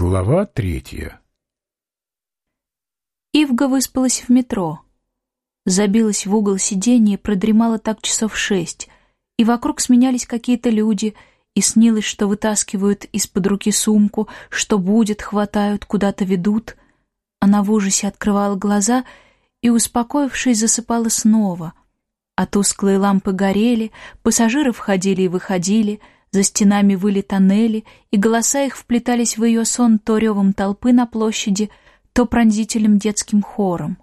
Глава третья Ивга выспалась в метро. Забилась в угол сиденья и продремала так часов шесть, и вокруг сменялись какие-то люди, и снилось, что вытаскивают из-под руки сумку, что будет, хватают, куда-то ведут. Она в ужасе открывала глаза и, успокоившись, засыпала снова. А тусклые лампы горели, пассажиры входили и выходили — за стенами выли тоннели, и голоса их вплетались в ее сон то ревом толпы на площади, то пронзительным детским хором.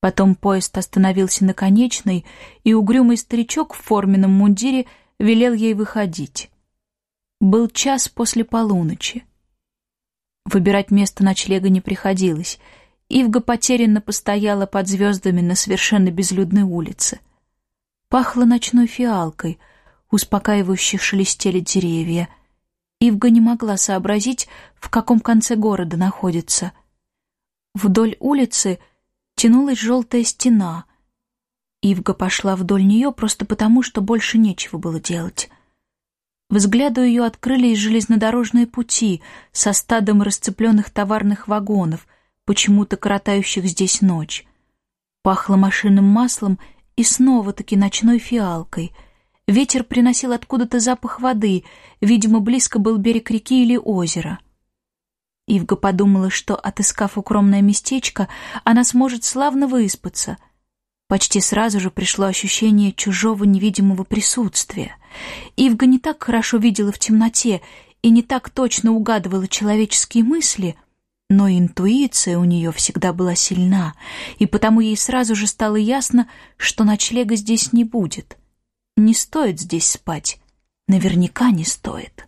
Потом поезд остановился на конечной, и угрюмый старичок в форменном мундире велел ей выходить. Был час после полуночи. Выбирать место ночлега не приходилось. Ивга потерянно постояла под звездами на совершенно безлюдной улице. Пахло ночной фиалкой — успокаивающе шелестели деревья. Ивга не могла сообразить, в каком конце города находится. Вдоль улицы тянулась желтая стена. Ивга пошла вдоль нее просто потому, что больше нечего было делать. Взгляду ее открылись железнодорожные пути со стадом расцепленных товарных вагонов, почему-то коротающих здесь ночь. Пахло машинным маслом и снова-таки ночной фиалкой — Ветер приносил откуда-то запах воды, видимо, близко был берег реки или озера. Ивга подумала, что, отыскав укромное местечко, она сможет славно выспаться. Почти сразу же пришло ощущение чужого невидимого присутствия. Ивга не так хорошо видела в темноте и не так точно угадывала человеческие мысли, но интуиция у нее всегда была сильна, и потому ей сразу же стало ясно, что ночлега здесь не будет — не стоит здесь спать. Наверняка не стоит.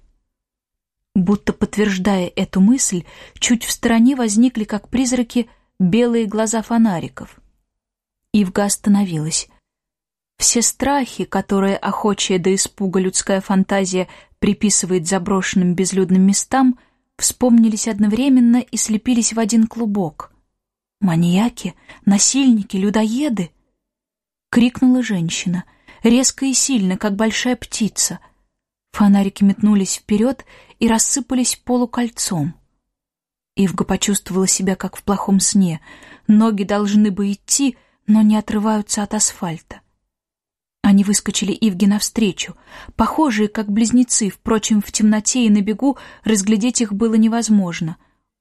Будто подтверждая эту мысль, чуть в стороне возникли, как призраки, белые глаза фонариков. Ивга остановилась. Все страхи, которые охочая до испуга людская фантазия приписывает заброшенным безлюдным местам, вспомнились одновременно и слепились в один клубок. «Маньяки? Насильники? Людоеды?» — крикнула женщина — резко и сильно, как большая птица. Фонарики метнулись вперед и рассыпались полукольцом. Ивга почувствовала себя, как в плохом сне. Ноги должны бы идти, но не отрываются от асфальта. Они выскочили Ивге навстречу, похожие, как близнецы, впрочем, в темноте и на бегу разглядеть их было невозможно.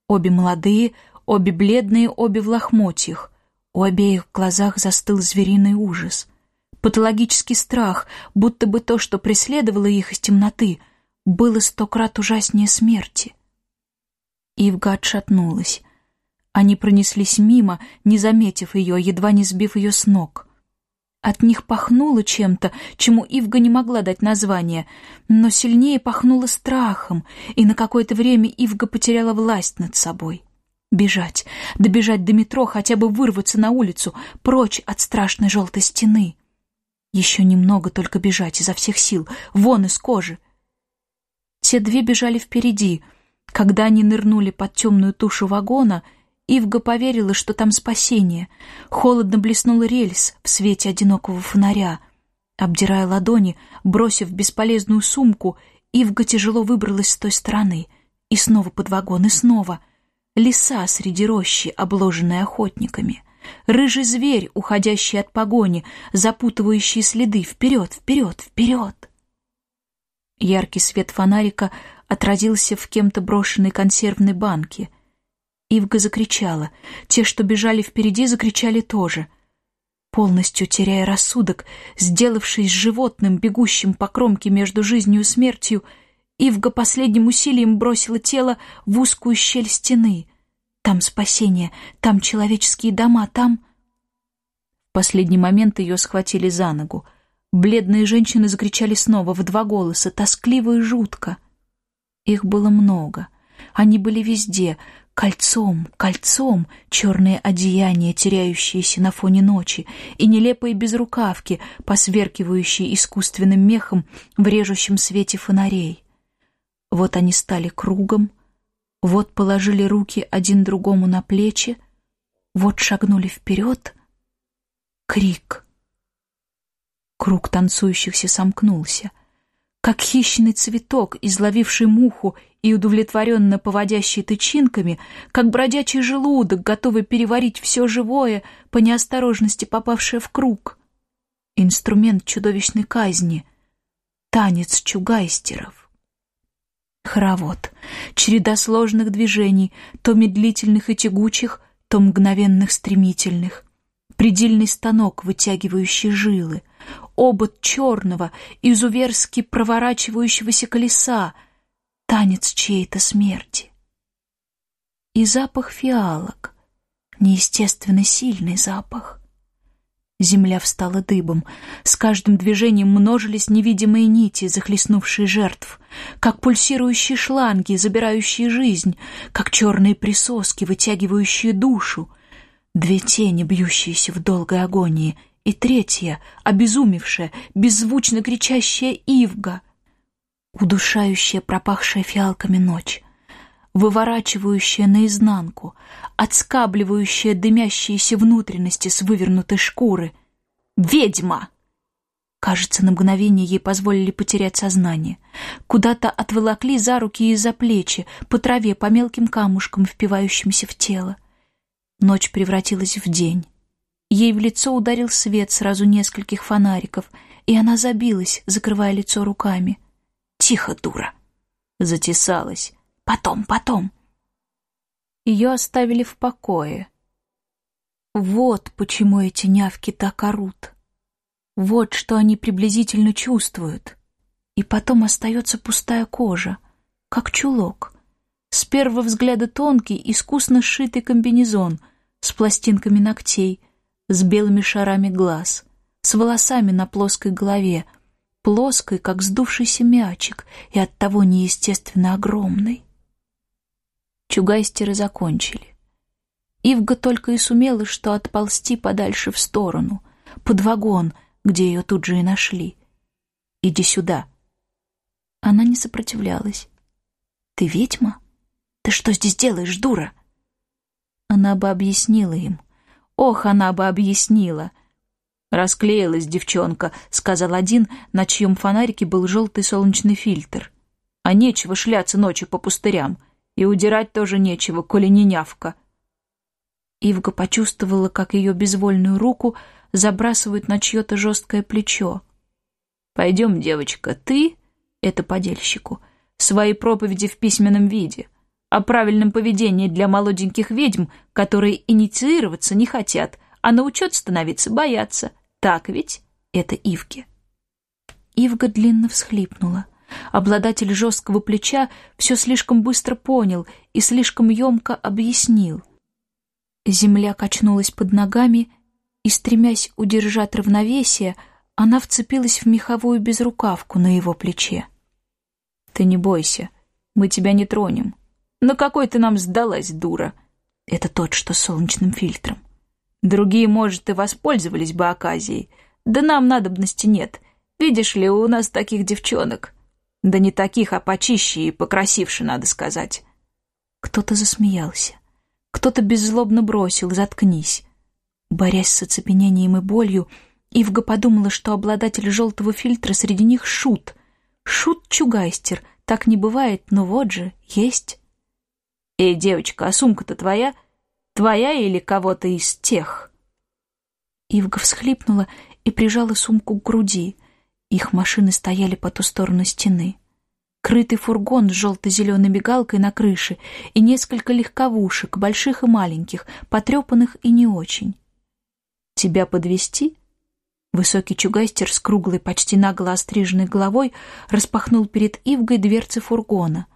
Обе молодые, обе бледные, обе в лохмотьях. У обеих глазах застыл звериный ужас — патологический страх, будто бы то, что преследовало их из темноты, было сто крат ужаснее смерти. Ивга отшатнулась. Они пронеслись мимо, не заметив ее, едва не сбив ее с ног. От них пахнуло чем-то, чему Ивга не могла дать название, но сильнее пахнуло страхом, и на какое-то время Ивга потеряла власть над собой. Бежать, добежать до метро, хотя бы вырваться на улицу, прочь от страшной желтой стены — еще немного только бежать изо всех сил, вон из кожи. Те две бежали впереди. Когда они нырнули под темную тушу вагона, Ивга поверила, что там спасение. Холодно блеснул рельс в свете одинокого фонаря. Обдирая ладони, бросив бесполезную сумку, Ивга тяжело выбралась с той стороны. И снова под вагон, и снова. Леса среди рощи, обложенные охотниками рыжий зверь, уходящий от погони, запутывающий следы, вперед, вперед, вперед. Яркий свет фонарика отразился в кем-то брошенной консервной банке. Ивга закричала. Те, что бежали впереди, закричали тоже. Полностью теряя рассудок, сделавшись животным, бегущим по кромке между жизнью и смертью, Ивга последним усилием бросила тело в узкую щель стены — там спасение, там человеческие дома, там... В последний момент ее схватили за ногу. Бледные женщины закричали снова в два голоса, тоскливо и жутко. Их было много. Они были везде, кольцом, кольцом, черные одеяния, теряющиеся на фоне ночи, и нелепые безрукавки, посверкивающие искусственным мехом в режущем свете фонарей. Вот они стали кругом, вот положили руки один другому на плечи, вот шагнули вперед. Крик. Круг танцующихся сомкнулся. Как хищный цветок, изловивший муху и удовлетворенно поводящий тычинками, как бродячий желудок, готовый переварить все живое, по неосторожности попавшее в круг. Инструмент чудовищной казни. Танец чугайстеров. Хоровод. Череда сложных движений, то медлительных и тягучих, то мгновенных стремительных. Предельный станок, вытягивающий жилы. Обод черного, изуверски проворачивающегося колеса. Танец чьей-то смерти. И запах фиалок. Неестественно сильный запах. Земля встала дыбом. С каждым движением множились невидимые нити, захлестнувшие жертв, как пульсирующие шланги, забирающие жизнь, как черные присоски, вытягивающие душу. Две тени, бьющиеся в долгой агонии, и третья, обезумевшая, беззвучно кричащая Ивга, удушающая, пропахшая фиалками ночь выворачивающая наизнанку, отскабливающая дымящиеся внутренности с вывернутой шкуры. «Ведьма!» Кажется, на мгновение ей позволили потерять сознание. Куда-то отволокли за руки и за плечи, по траве, по мелким камушкам, впивающимся в тело. Ночь превратилась в день. Ей в лицо ударил свет сразу нескольких фонариков, и она забилась, закрывая лицо руками. «Тихо, дура!» Затесалась. Потом, потом. Ее оставили в покое. Вот почему эти нявки так орут. Вот что они приблизительно чувствуют. И потом остается пустая кожа, как чулок. С первого взгляда тонкий, искусно сшитый комбинезон с пластинками ногтей, с белыми шарами глаз, с волосами на плоской голове, плоской, как сдувшийся мячик, и оттого неестественно огромной. Чугайстеры закончили. Ивга только и сумела, что отползти подальше в сторону, под вагон, где ее тут же и нашли. «Иди сюда». Она не сопротивлялась. «Ты ведьма? Ты что здесь делаешь, дура?» Она бы объяснила им. Ох, она бы объяснила. «Расклеилась девчонка», — сказал один, на чьем фонарике был желтый солнечный фильтр. «А нечего шляться ночью по пустырям. И удирать тоже нечего, коли не нявка. Ивга почувствовала, как ее безвольную руку забрасывают на чье-то жесткое плечо. «Пойдем, девочка, ты, это подельщику, свои проповеди в письменном виде, о правильном поведении для молоденьких ведьм, которые инициироваться не хотят, а на учет становиться боятся. Так ведь? Это Ивге». Ивга длинно всхлипнула. Обладатель жесткого плеча все слишком быстро понял и слишком емко объяснил. Земля качнулась под ногами, и, стремясь удержать равновесие, она вцепилась в меховую безрукавку на его плече. «Ты не бойся, мы тебя не тронем. Но какой ты нам сдалась, дура!» Это тот, что с солнечным фильтром. Другие, может, и воспользовались бы оказией. Да нам надобности нет. Видишь ли, у нас таких девчонок. Да не таких, а почище и покрасивше, надо сказать. Кто-то засмеялся. Кто-то беззлобно бросил «заткнись». Борясь с оцепенением и болью, Ивга подумала, что обладатель желтого фильтра среди них шут. Шут-чугайстер. Так не бывает, но вот же, есть. «Эй, девочка, а сумка-то твоя? Твоя или кого-то из тех?» Ивга всхлипнула и прижала сумку к груди — их машины стояли по ту сторону стены. Крытый фургон с желто-зеленой мигалкой на крыше и несколько легковушек, больших и маленьких, потрепанных и не очень. «Тебя подвести? Высокий чугайстер с круглой, почти нагло остриженной головой распахнул перед Ивгой дверцы фургона.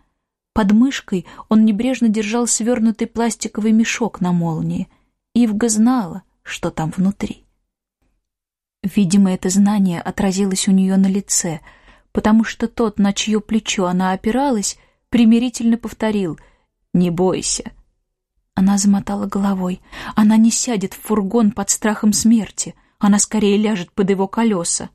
Под мышкой он небрежно держал свернутый пластиковый мешок на молнии. Ивга знала, что там внутри. Видимо, это знание отразилось у нее на лице, потому что тот, на чье плечо она опиралась, примирительно повторил «Не бойся». Она замотала головой. Она не сядет в фургон под страхом смерти. Она скорее ляжет под его колеса.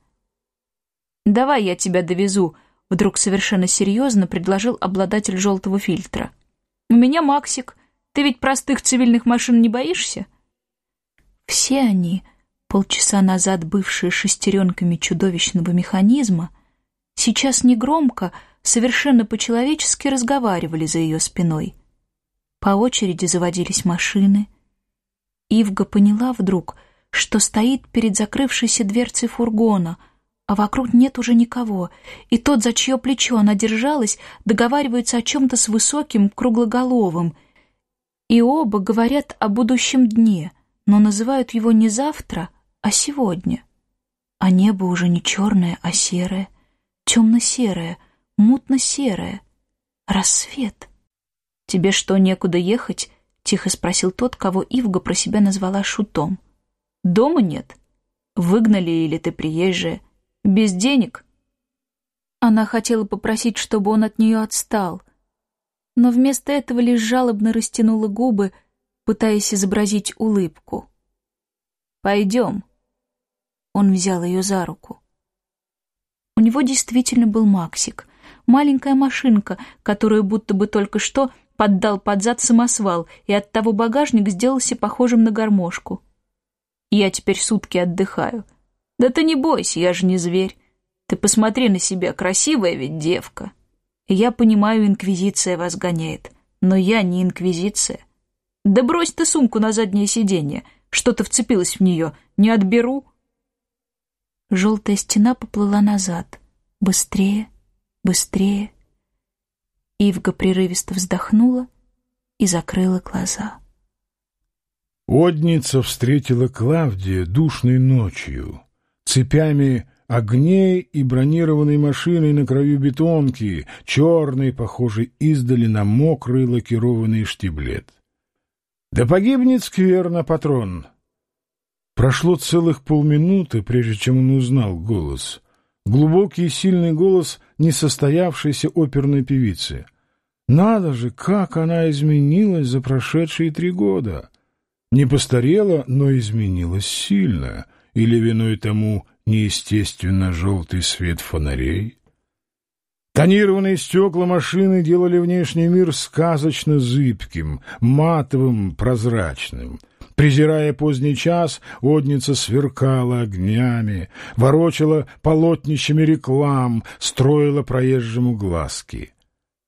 «Давай я тебя довезу», — вдруг совершенно серьезно предложил обладатель желтого фильтра. «У меня Максик. Ты ведь простых цивильных машин не боишься?» Все они полчаса назад бывшие шестеренками чудовищного механизма, сейчас негромко, совершенно по-человечески разговаривали за ее спиной. По очереди заводились машины. Ивга поняла вдруг, что стоит перед закрывшейся дверцей фургона, а вокруг нет уже никого, и тот, за чье плечо она держалась, договаривается о чем-то с высоким, круглоголовым. И оба говорят о будущем дне, но называют его не завтра, а сегодня. А небо уже не черное, а серое, темно-серое, мутно-серое. Рассвет. «Тебе что, некуда ехать?» — тихо спросил тот, кого Ивга про себя назвала шутом. «Дома нет? Выгнали или ты приезжая? Без денег?» Она хотела попросить, чтобы он от нее отстал, но вместо этого лишь жалобно растянула губы, пытаясь изобразить улыбку. «Пойдем». Он взял ее за руку. У него действительно был Максик, маленькая машинка, которую будто бы только что поддал под зад самосвал, и оттого багажник сделался похожим на гармошку. «Я теперь сутки отдыхаю». «Да ты не бойся, я же не зверь. Ты посмотри на себя, красивая ведь девка». «Я понимаю, инквизиция вас гоняет, но я не инквизиция. Да брось ты сумку на заднее сиденье, что-то вцепилось в нее, не отберу». Желтая стена поплыла назад. Быстрее, быстрее. Ивга прерывисто вздохнула и закрыла глаза. Одница встретила Клавдия душной ночью, цепями огней и бронированной машиной на краю бетонки, черной, похожей издали на мокрый лакированный штиблет. «Да погибнет скверно, патрон!» Прошло целых полминуты, прежде чем он узнал голос. Глубокий и сильный голос несостоявшейся оперной певицы. Надо же, как она изменилась за прошедшие три года! Не постарела, но изменилась сильно, или виной тому неестественно желтый свет фонарей. Тонированные стекла машины делали внешний мир сказочно зыбким, матовым, прозрачным — Презирая поздний час, одница сверкала огнями, ворочала полотнищами реклам, строила проезжему глазки.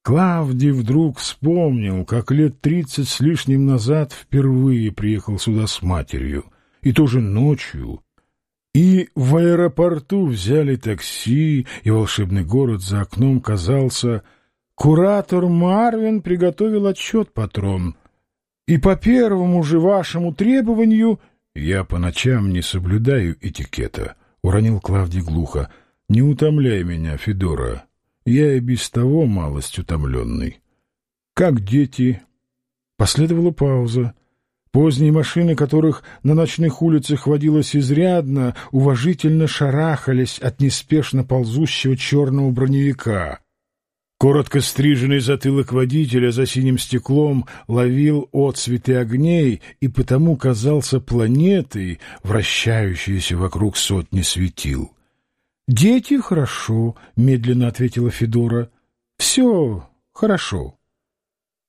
Клавдий вдруг вспомнил, как лет тридцать с лишним назад впервые приехал сюда с матерью, и тоже ночью, и в аэропорту взяли такси, и волшебный город за окном казался... Куратор Марвин приготовил отчет, патрон — и по первому же вашему требованию я по ночам не соблюдаю этикета, — уронил Клавдий глухо. — Не утомляй меня, Федора. Я и без того малость утомленный. — Как дети? Последовала пауза. Поздние машины, которых на ночных улицах водилось изрядно, уважительно шарахались от неспешно ползущего черного броневика. Коротко стриженный затылок водителя за синим стеклом ловил отцветы огней и потому казался планетой, вращающейся вокруг сотни светил. «Дети хорошо», — медленно ответила Федора. «Все хорошо».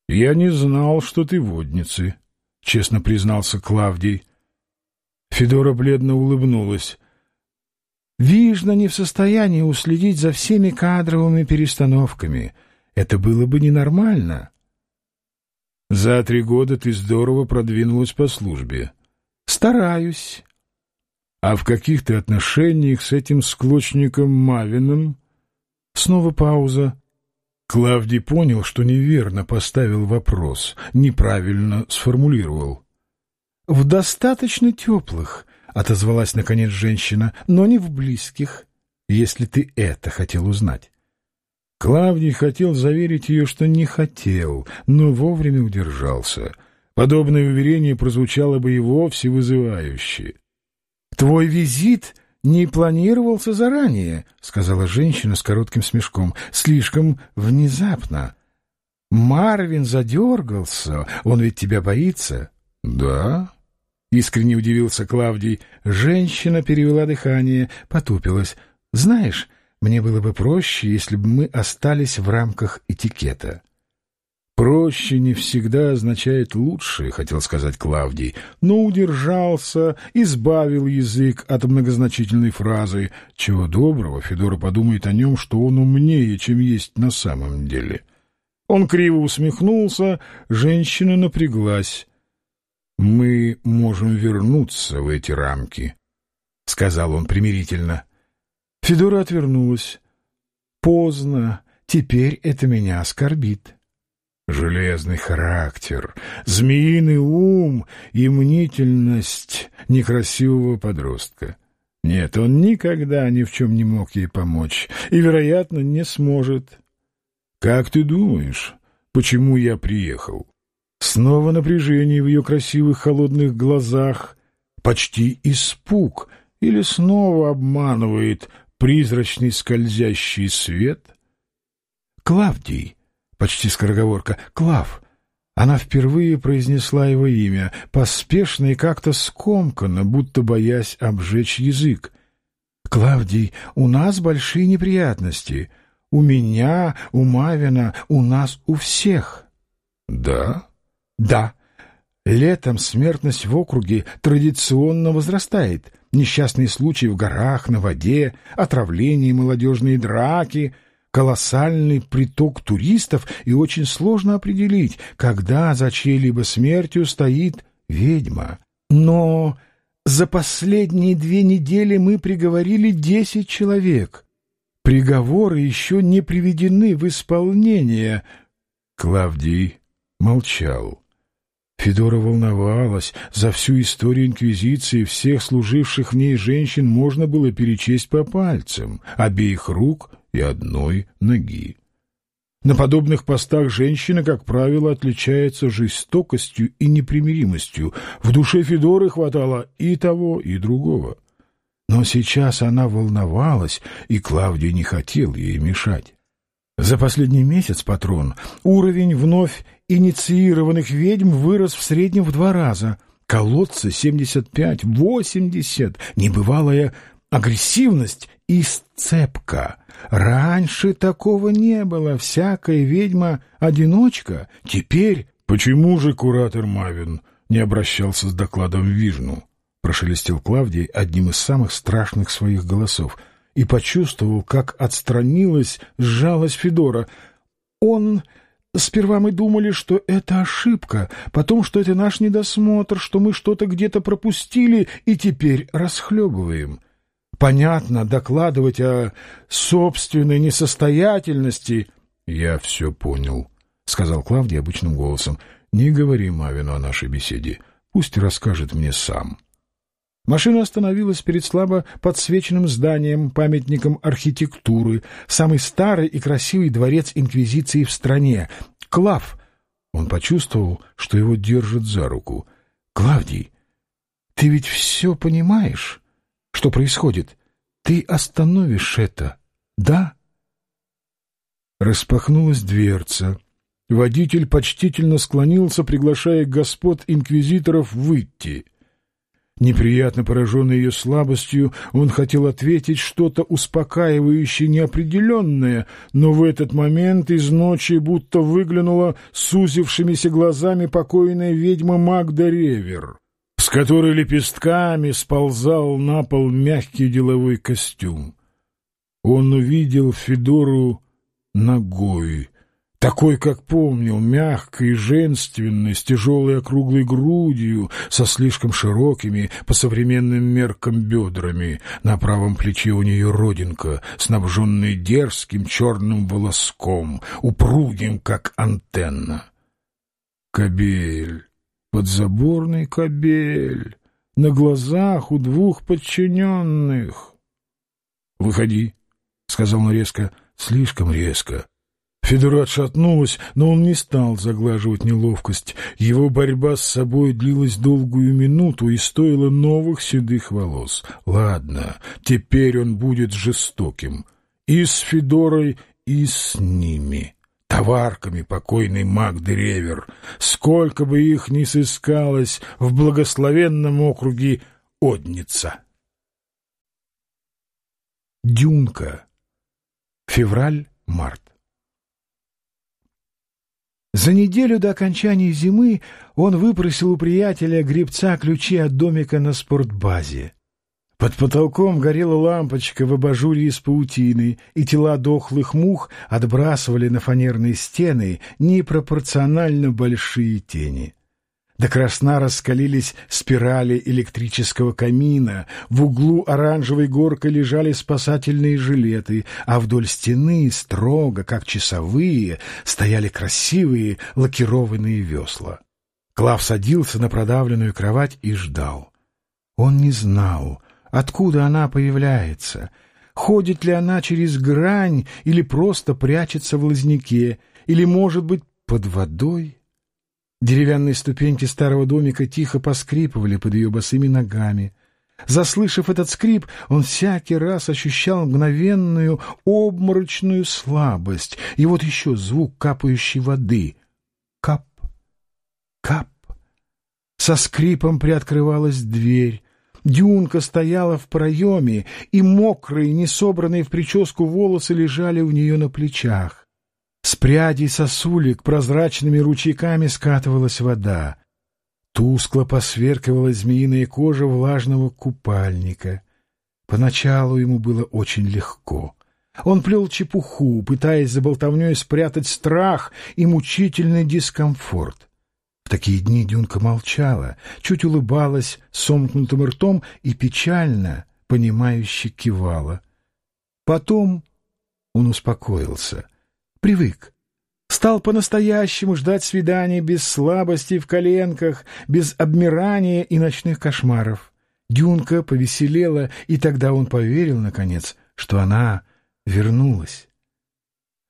«Я не знал, что ты водницы», — честно признался Клавдий. Федора бледно улыбнулась. Вижна не в состоянии уследить за всеми кадровыми перестановками. Это было бы ненормально. За три года ты здорово продвинулась по службе. Стараюсь. А в каких ты отношениях с этим склочником Мавиным? Снова пауза. Клавдий понял, что неверно поставил вопрос, неправильно сформулировал. В достаточно теплых, — отозвалась, наконец, женщина, — но не в близких, если ты это хотел узнать. Клавдий хотел заверить ее, что не хотел, но вовремя удержался. Подобное уверение прозвучало бы и вовсе вызывающе. — Твой визит не планировался заранее, — сказала женщина с коротким смешком, — слишком внезапно. Марвин задергался, он ведь тебя боится. — Да, — искренне удивился Клавдий. Женщина перевела дыхание, потупилась. «Знаешь, мне было бы проще, если бы мы остались в рамках этикета». Проще не всегда означает лучше, хотел сказать Клавдий, но удержался, избавил язык от многозначительной фразы. Чего доброго, Федора подумает о нем, что он умнее, чем есть на самом деле. Он криво усмехнулся, женщина напряглась. «Мы можем вернуться в эти рамки», — сказал он примирительно. Федора отвернулась. «Поздно. Теперь это меня оскорбит». Железный характер, змеиный ум и мнительность некрасивого подростка. Нет, он никогда ни в чем не мог ей помочь и, вероятно, не сможет. «Как ты думаешь, почему я приехал?» Снова напряжение в ее красивых холодных глазах, почти испуг, или снова обманывает призрачный скользящий свет? «Клавдий!» почти скороговорка, «Клав». Она впервые произнесла его имя, поспешно и как-то скомканно, будто боясь обжечь язык. «Клавдий, у нас большие неприятности. У меня, у Мавина, у нас у всех». «Да?» «Да. Летом смертность в округе традиционно возрастает. Несчастные случаи в горах, на воде, отравления, молодежные драки — колоссальный приток туристов, и очень сложно определить, когда за чьей-либо смертью стоит ведьма. Но за последние две недели мы приговорили десять человек. Приговоры еще не приведены в исполнение. Клавдий молчал. Федора волновалась. За всю историю Инквизиции всех служивших в ней женщин можно было перечесть по пальцам, обеих рук и одной ноги. На подобных постах женщина, как правило, отличается жестокостью и непримиримостью. В душе Федоры хватало и того, и другого. Но сейчас она волновалась, и Клавдий не хотел ей мешать. За последний месяц, патрон, уровень вновь инициированных ведьм вырос в среднем в два раза. Колодцы 75-80, небывалая агрессивность и сцепка. Раньше такого не было. Всякая ведьма-одиночка. Теперь... Почему же куратор Мавин не обращался с докладом в Вижну? Прошелестел Клавдий одним из самых страшных своих голосов и почувствовал, как отстранилась, сжалась Федора. Он... Сперва мы думали, что это ошибка, потом, что это наш недосмотр, что мы что-то где-то пропустили и теперь расхлебываем. Понятно, докладывать о собственной несостоятельности... — Я все понял, — сказал Клавдий обычным голосом. — Не говори Мавину о нашей беседе. Пусть расскажет мне сам. Машина остановилась перед слабо подсвеченным зданием, памятником архитектуры, самый старый и красивый дворец Инквизиции в стране. Клав! Он почувствовал, что его держат за руку. — Клавдий, ты ведь все понимаешь? что происходит. Ты остановишь это, да? Распахнулась дверца. Водитель почтительно склонился, приглашая господ инквизиторов выйти. Неприятно пораженный ее слабостью, он хотел ответить что-то успокаивающее, неопределенное, но в этот момент из ночи будто выглянула сузившимися глазами покойная ведьма Магда Ревер с которой лепестками сползал на пол мягкий деловой костюм. Он увидел Федору ногой, такой, как помнил, мягкой, женственной, с тяжелой округлой грудью, со слишком широкими, по современным меркам, бедрами. На правом плече у нее родинка, снабженная дерзким черным волоском, упругим, как антенна. Кобель подзаборный кобель на глазах у двух подчиненных. — Выходи, — сказал он резко, слишком резко. Федора отшатнулась, но он не стал заглаживать неловкость. Его борьба с собой длилась долгую минуту и стоила новых седых волос. Ладно, теперь он будет жестоким. И с Федорой, и с ними товарками покойный Магды Ревер, сколько бы их ни сыскалось в благословенном округе Одница. Дюнка. Февраль-март. За неделю до окончания зимы он выпросил у приятеля гребца ключи от домика на спортбазе. Под потолком горела лампочка в абажуре из паутины, и тела дохлых мух отбрасывали на фанерные стены непропорционально большие тени. До красна раскалились спирали электрического камина, в углу оранжевой горкой лежали спасательные жилеты, а вдоль стены, строго, как часовые, стояли красивые лакированные весла. Клав садился на продавленную кровать и ждал. Он не знал, Откуда она появляется? Ходит ли она через грань или просто прячется в лазняке? Или, может быть, под водой? Деревянные ступеньки старого домика тихо поскрипывали под ее босыми ногами. Заслышав этот скрип, он всякий раз ощущал мгновенную обморочную слабость. И вот еще звук капающей воды. Кап, кап. Со скрипом приоткрывалась дверь. Дюнка стояла в проеме, и мокрые, несобранные в прическу волосы лежали у нее на плечах. С прядей сосулек прозрачными ручейками скатывалась вода. Тускло посверкивала змеиная кожа влажного купальника. Поначалу ему было очень легко. Он плел чепуху, пытаясь за болтовней спрятать страх и мучительный дискомфорт. В такие дни Дюнка молчала, чуть улыбалась сомкнутым ртом и печально, понимающе кивала. Потом он успокоился, привык, стал по-настоящему ждать свидания без слабости в коленках, без обмирания и ночных кошмаров. Дюнка повеселела, и тогда он поверил, наконец, что она вернулась.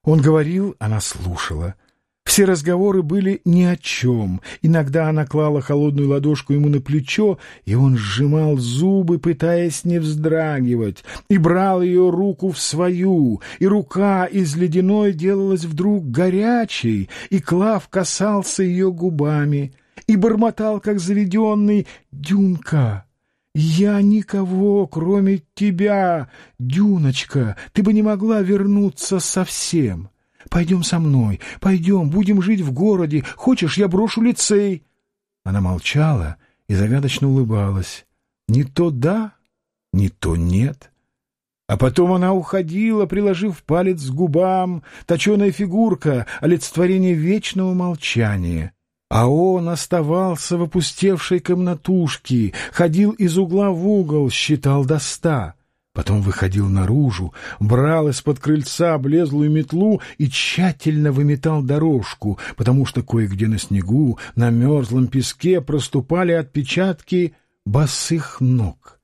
Он говорил, она слушала — все разговоры были ни о чем. Иногда она клала холодную ладошку ему на плечо, и он сжимал зубы, пытаясь не вздрагивать, и брал ее руку в свою, и рука из ледяной делалась вдруг горячей, и Клав касался ее губами, и бормотал, как заведенный, «Дюнка!» «Я никого, кроме тебя, Дюночка, ты бы не могла вернуться совсем». Пойдем со мной, пойдем, будем жить в городе. Хочешь, я брошу лицей?» Она молчала и загадочно улыбалась. «Не то да, не то нет». А потом она уходила, приложив палец к губам, точеная фигурка, олицетворение вечного молчания. А он оставался в опустевшей комнатушке, ходил из угла в угол, считал до ста. Потом выходил наружу, брал из-под крыльца облезлую метлу и тщательно выметал дорожку, потому что кое-где на снегу, на мерзлом песке проступали отпечатки босых ног.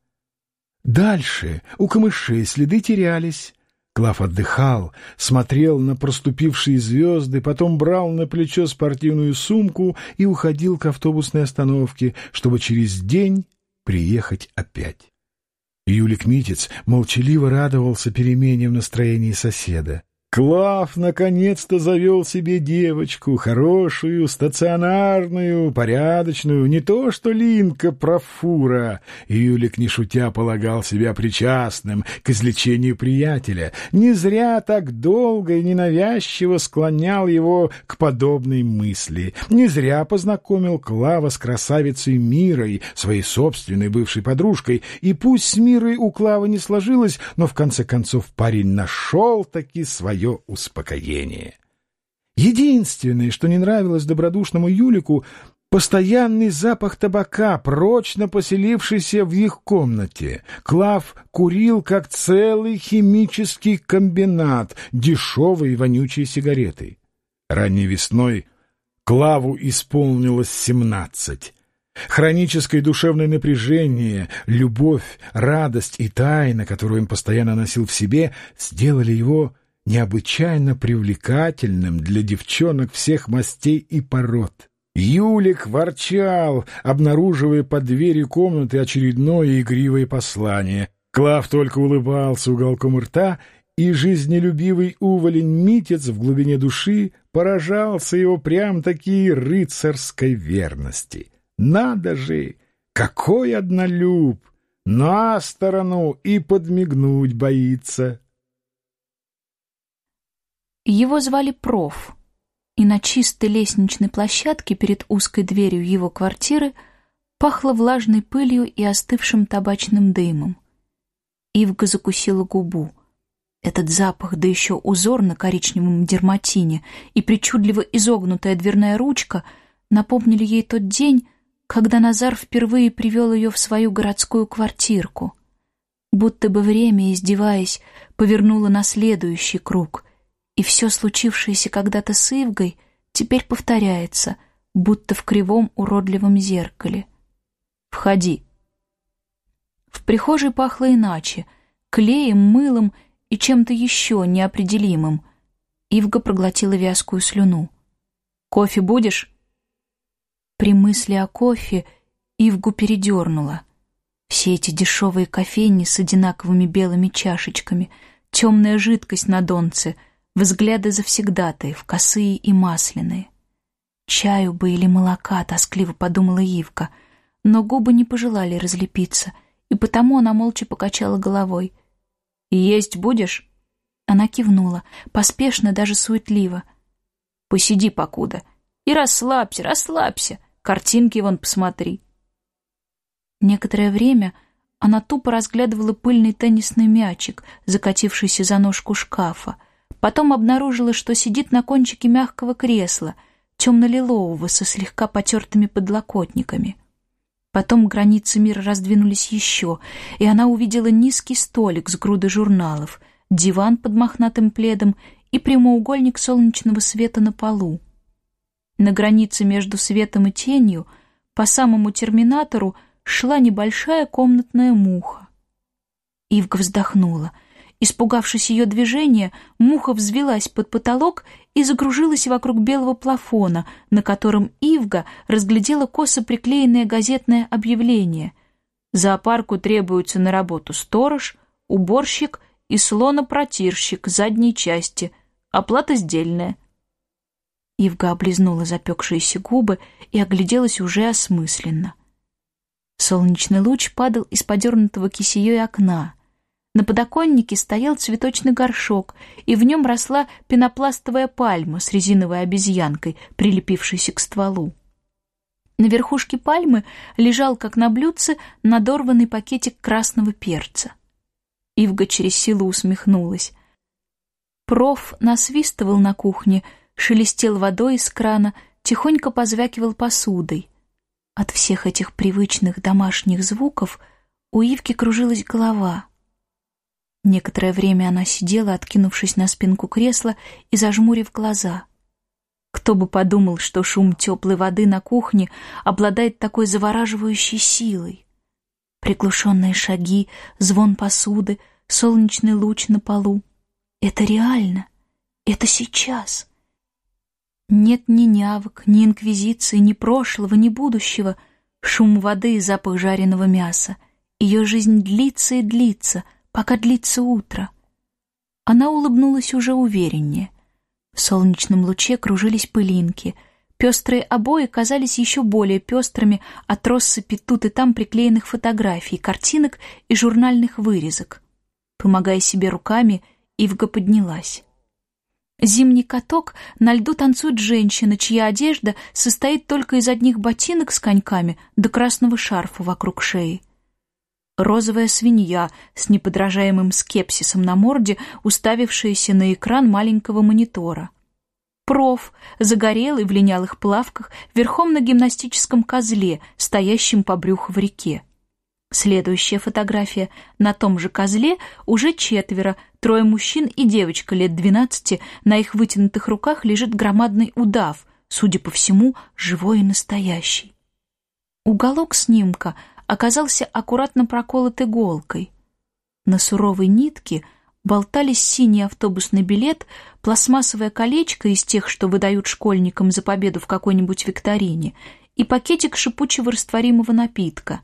Дальше у камышей следы терялись. Клав отдыхал, смотрел на проступившие звезды, потом брал на плечо спортивную сумку и уходил к автобусной остановке, чтобы через день приехать опять. Юлик Митец молчаливо радовался перемене в настроении соседа. Клав наконец-то завел себе девочку, хорошую, стационарную, порядочную, не то что Линка профура. Юлик, не шутя, полагал себя причастным к излечению приятеля. Не зря так долго и ненавязчиво склонял его к подобной мысли. Не зря познакомил Клава с красавицей Мирой, своей собственной бывшей подружкой, и пусть с Мирой у Клава не сложилось, но в конце концов парень нашел-таки свое свое успокоение. Единственное, что не нравилось добродушному Юлику, постоянный запах табака, прочно поселившийся в их комнате. Клав курил, как целый химический комбинат, дешевые вонючие сигареты. Ранней весной Клаву исполнилось семнадцать. Хроническое душевное напряжение, любовь, радость и тайна, которую он постоянно носил в себе, сделали его необычайно привлекательным для девчонок всех мастей и пород. Юлик ворчал, обнаруживая под дверью комнаты очередное игривое послание. Клав только улыбался уголком рта, и жизнелюбивый уволень Митец в глубине души поражался его прям-таки рыцарской верности. Надо же! Какой однолюб! На сторону и подмигнуть боится. Его звали Проф. и на чистой лестничной площадке перед узкой дверью его квартиры пахло влажной пылью и остывшим табачным дымом. Ивга закусила губу. Этот запах, да еще узор на коричневом дерматине и причудливо изогнутая дверная ручка напомнили ей тот день, когда Назар впервые привел ее в свою городскую квартирку. Будто бы время, издеваясь, повернуло на следующий круг, и все случившееся когда-то с Ивгой теперь повторяется, будто в кривом уродливом зеркале. «Входи». В прихожей пахло иначе, клеем, мылом и чем-то еще неопределимым. Ивга проглотила вязкую слюну. «Кофе будешь?» При мысли о кофе Ивгу передернула. Все эти дешевые кофейни с одинаковыми белыми чашечками, темная жидкость на донце, взгляды завсегдатаев, косые и масляные. «Чаю бы или молока», — тоскливо подумала Ивка, но губы не пожелали разлепиться — и потому она молча покачала головой. «Есть будешь?» Она кивнула, поспешно, даже суетливо. «Посиди покуда. И расслабься, расслабься. Картинки вон посмотри». Некоторое время она тупо разглядывала пыльный теннисный мячик, закатившийся за ножку шкафа. Потом обнаружила, что сидит на кончике мягкого кресла, темно-лилового, со слегка потертыми подлокотниками. Потом границы мира раздвинулись еще, и она увидела низкий столик с грудой журналов, диван под мохнатым пледом и прямоугольник солнечного света на полу. На границе между светом и тенью по самому терминатору шла небольшая комнатная муха. Ивга вздохнула — Испугавшись ее движения, муха взвелась под потолок и загружилась вокруг белого плафона, на котором Ивга разглядела косо приклеенное газетное объявление. Зоопарку требуются на работу сторож, уборщик и слонопротирщик задней части. Оплата сдельная. Ивга облизнула запекшиеся губы и огляделась уже осмысленно. Солнечный луч падал из подернутого кисеей окна — на подоконнике стоял цветочный горшок, и в нем росла пенопластовая пальма с резиновой обезьянкой, прилепившейся к стволу. На верхушке пальмы лежал, как на блюдце, надорванный пакетик красного перца. Ивга через силу усмехнулась. Проф насвистывал на кухне, шелестел водой из крана, тихонько позвякивал посудой. От всех этих привычных домашних звуков у Ивки кружилась голова — Некоторое время она сидела, откинувшись на спинку кресла и зажмурив глаза. Кто бы подумал, что шум теплой воды на кухне обладает такой завораживающей силой. Приглушенные шаги, звон посуды, солнечный луч на полу. Это реально. Это сейчас. Нет ни нявок, ни инквизиции, ни прошлого, ни будущего. Шум воды и запах жареного мяса. Ее жизнь длится и длится — пока длится утро. Она улыбнулась уже увереннее. В солнечном луче кружились пылинки. Пестрые обои казались еще более пестрыми от россыпи тут и там приклеенных фотографий, картинок и журнальных вырезок. Помогая себе руками, Ивга поднялась. Зимний каток на льду танцует женщина, чья одежда состоит только из одних ботинок с коньками до красного шарфа вокруг шеи розовая свинья с неподражаемым скепсисом на морде, уставившаяся на экран маленького монитора. Проф, загорелый в линялых плавках, верхом на гимнастическом козле, стоящем по брюху в реке. Следующая фотография. На том же козле уже четверо, трое мужчин и девочка лет двенадцати, на их вытянутых руках лежит громадный удав, судя по всему, живой и настоящий. Уголок снимка — оказался аккуратно проколот иголкой. На суровой нитке болтались синий автобусный билет, пластмассовое колечко из тех, что выдают школьникам за победу в какой-нибудь викторине, и пакетик шипучего растворимого напитка.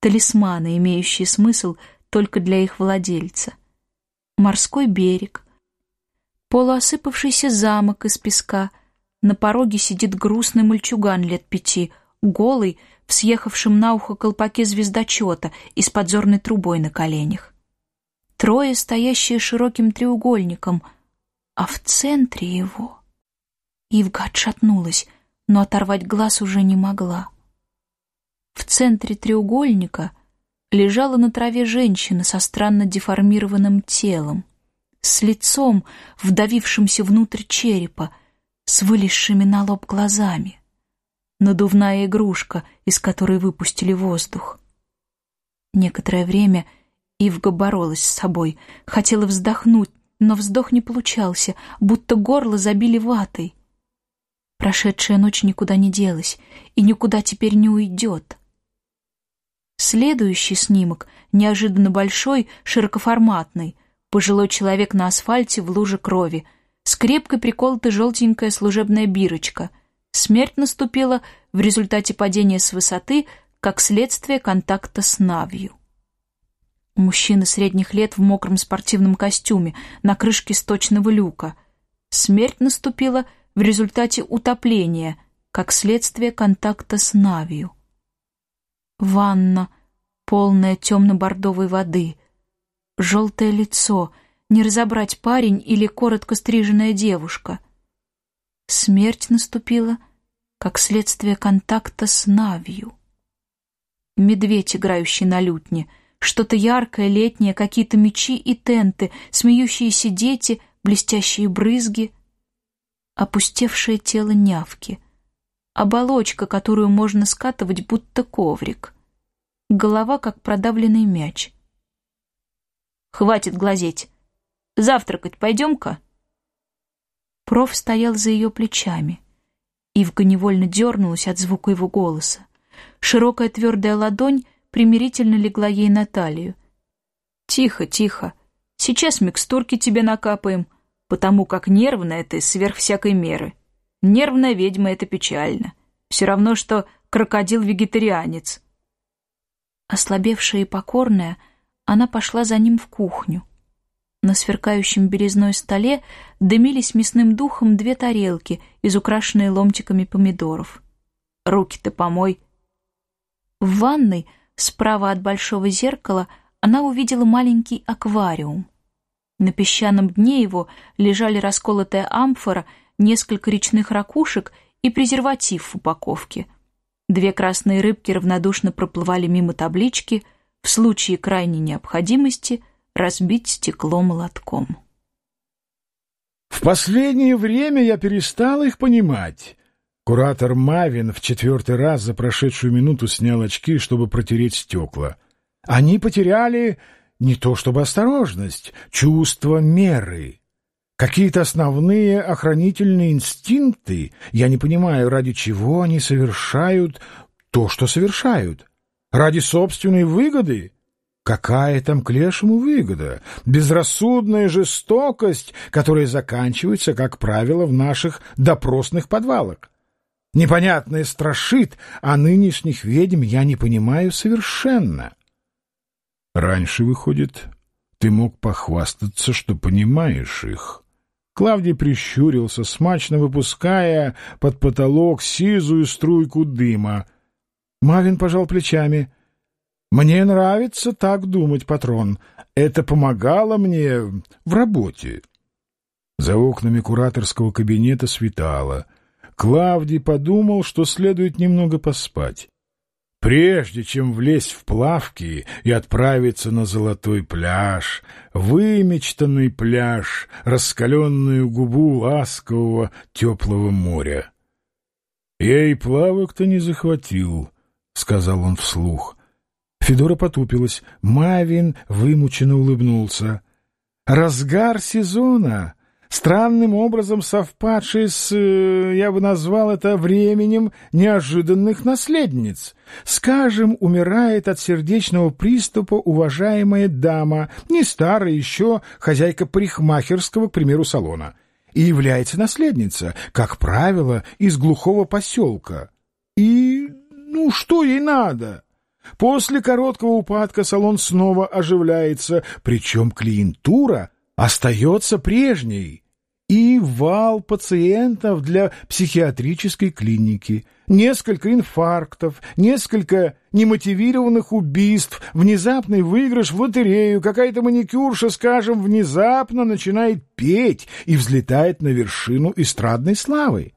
Талисманы, имеющие смысл только для их владельца. Морской берег. Полуосыпавшийся замок из песка. На пороге сидит грустный мальчуган лет пяти, голый, в съехавшем на ухо колпаке звездочета и с подзорной трубой на коленях. Трое, стоящие широким треугольником, а в центре его Ивга отшатнулась, но оторвать глаз уже не могла. В центре треугольника лежала на траве женщина со странно деформированным телом, с лицом, вдавившимся внутрь черепа, с вылезшими на лоб глазами. Надувная игрушка, из которой выпустили воздух. Некоторое время Ивга боролась с собой, хотела вздохнуть, но вздох не получался, будто горло забили ватой. Прошедшая ночь никуда не делась и никуда теперь не уйдет. Следующий снимок, неожиданно большой, широкоформатный, пожилой человек на асфальте в луже крови, скрепкой приколота желтенькая служебная бирочка. Смерть наступила в результате падения с высоты, как следствие контакта с Навью. Мужчина средних лет в мокром спортивном костюме на крышке сточного люка. Смерть наступила в результате утопления, как следствие контакта с Навью. Ванна, полная темно-бордовой воды. Желтое лицо, не разобрать парень или коротко стриженная девушка. Смерть наступила, как следствие контакта с Навью. Медведь, играющий на лютне, что-то яркое, летнее, какие-то мечи и тенты, смеющиеся дети, блестящие брызги, опустевшее тело нявки — оболочка, которую можно скатывать, будто коврик. Голова, как продавленный мяч. «Хватит глазеть. Завтракать пойдем-ка?» Проф стоял за ее плечами. Ивка невольно дернулась от звука его голоса. Широкая твердая ладонь примирительно легла ей на талию. «Тихо, тихо. Сейчас микстурки тебе накапаем, потому как нервная ты сверх всякой меры. Нервная ведьма — это печально. Все равно, что крокодил-вегетарианец. Ослабевшая и покорная, она пошла за ним в кухню. На сверкающем березной столе дымились мясным духом две тарелки, изукрашенные ломтиками помидоров. «Руки-то помой!» В ванной, справа от большого зеркала, она увидела маленький аквариум. На песчаном дне его лежали расколотая амфора — несколько речных ракушек и презерватив в упаковке. Две красные рыбки равнодушно проплывали мимо таблички «В случае крайней необходимости разбить стекло молотком». В последнее время я перестал их понимать. Куратор Мавин в четвертый раз за прошедшую минуту снял очки, чтобы протереть стекла. Они потеряли не то чтобы осторожность, чувство меры. Какие-то основные охранительные инстинкты, я не понимаю, ради чего они совершают то, что совершают. Ради собственной выгоды? Какая там к лешему выгода? Безрассудная жестокость, которая заканчивается, как правило, в наших допросных подвалах. Непонятное страшит, а нынешних ведьм я не понимаю совершенно. Раньше, выходит, ты мог похвастаться, что понимаешь их. Клавдий прищурился, смачно выпуская под потолок сизую струйку дыма. Мавин пожал плечами. «Мне нравится так думать, патрон. Это помогало мне в работе». За окнами кураторского кабинета светало. Клавдий подумал, что следует немного поспать. Прежде чем влезть в плавки и отправиться на золотой пляж, вымечтанный пляж, раскаленную губу ласкового теплого моря. «Я и плавок-то не захватил», — сказал он вслух. Федора потупилась. Мавин вымученно улыбнулся. «Разгар сезона!» странным образом совпадший с, э, я бы назвал это временем неожиданных наследниц. Скажем, умирает от сердечного приступа уважаемая дама, не старая еще, хозяйка парикмахерского, к примеру, салона, и является наследница, как правило, из глухого поселка. И, ну, что ей надо? После короткого упадка салон снова оживляется, причем клиентура — остается прежней. И вал пациентов для психиатрической клиники, несколько инфарктов, несколько немотивированных убийств, внезапный выигрыш в лотерею, какая-то маникюрша, скажем, внезапно начинает петь и взлетает на вершину эстрадной славы.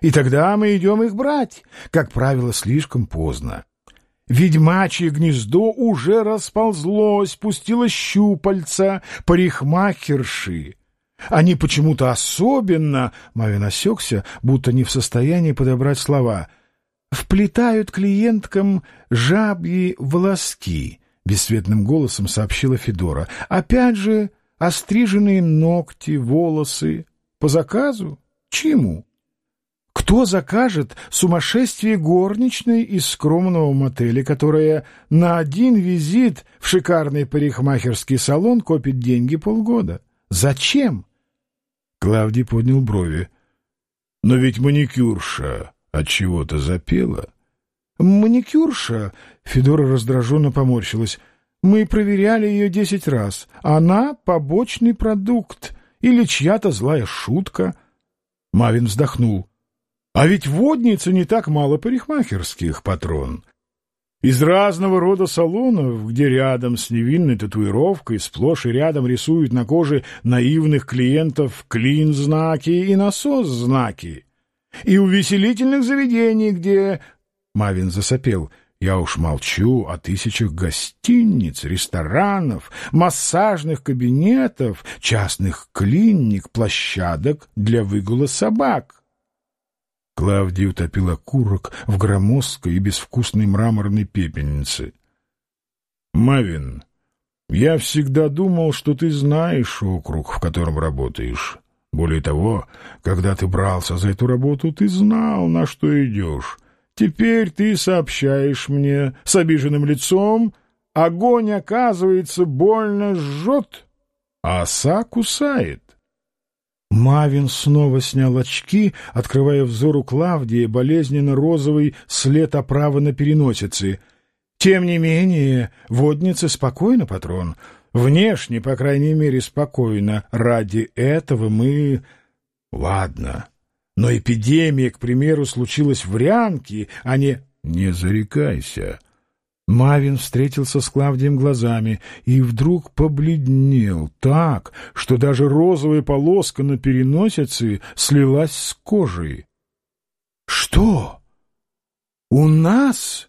И тогда мы идем их брать, как правило, слишком поздно. Ведьмачье гнездо уже расползлось, пустило щупальца, парикмахерши. Они почему-то особенно, Мавин осекся, будто не в состоянии подобрать слова, вплетают клиенткам жабьи волоски, бесцветным голосом сообщила Федора. Опять же, остриженные ногти, волосы. По заказу? Чему? Кто закажет сумасшествие горничной из скромного мотеля, которая на один визит в шикарный парикмахерский салон копит деньги полгода? Зачем? Клавдий поднял брови. Но ведь маникюрша от чего-то запела. Маникюрша, Федора раздраженно поморщилась. Мы проверяли ее десять раз. Она побочный продукт или чья-то злая шутка. Мавин вздохнул. А ведь водницы не так мало парикмахерских, патрон. Из разного рода салонов, где рядом с невинной татуировкой сплошь и рядом рисуют на коже наивных клиентов клин-знаки и насос-знаки. И увеселительных заведений, где... Мавин засопел. Я уж молчу о тысячах гостиниц, ресторанов, массажных кабинетов, частных клиник, площадок для выгула собак. Клавдия утопила окурок в громоздкой и безвкусной мраморной пепельнице. «Мавин, я всегда думал, что ты знаешь округ, в котором работаешь. Более того, когда ты брался за эту работу, ты знал, на что идешь. Теперь ты сообщаешь мне с обиженным лицом, огонь, оказывается, больно жжет, а оса кусает. Мавин снова снял очки, открывая взору Клавдии болезненно-розовый след оправы на переносице. «Тем не менее, водница спокойно, патрон. Внешне, по крайней мере, спокойно. Ради этого мы...» «Ладно. Но эпидемия, к примеру, случилась в Рянке, а не...» «Не зарекайся», Мавин встретился с Клавдием глазами и вдруг побледнел так, что даже розовая полоска на переносице слилась с кожей. — Что? У нас?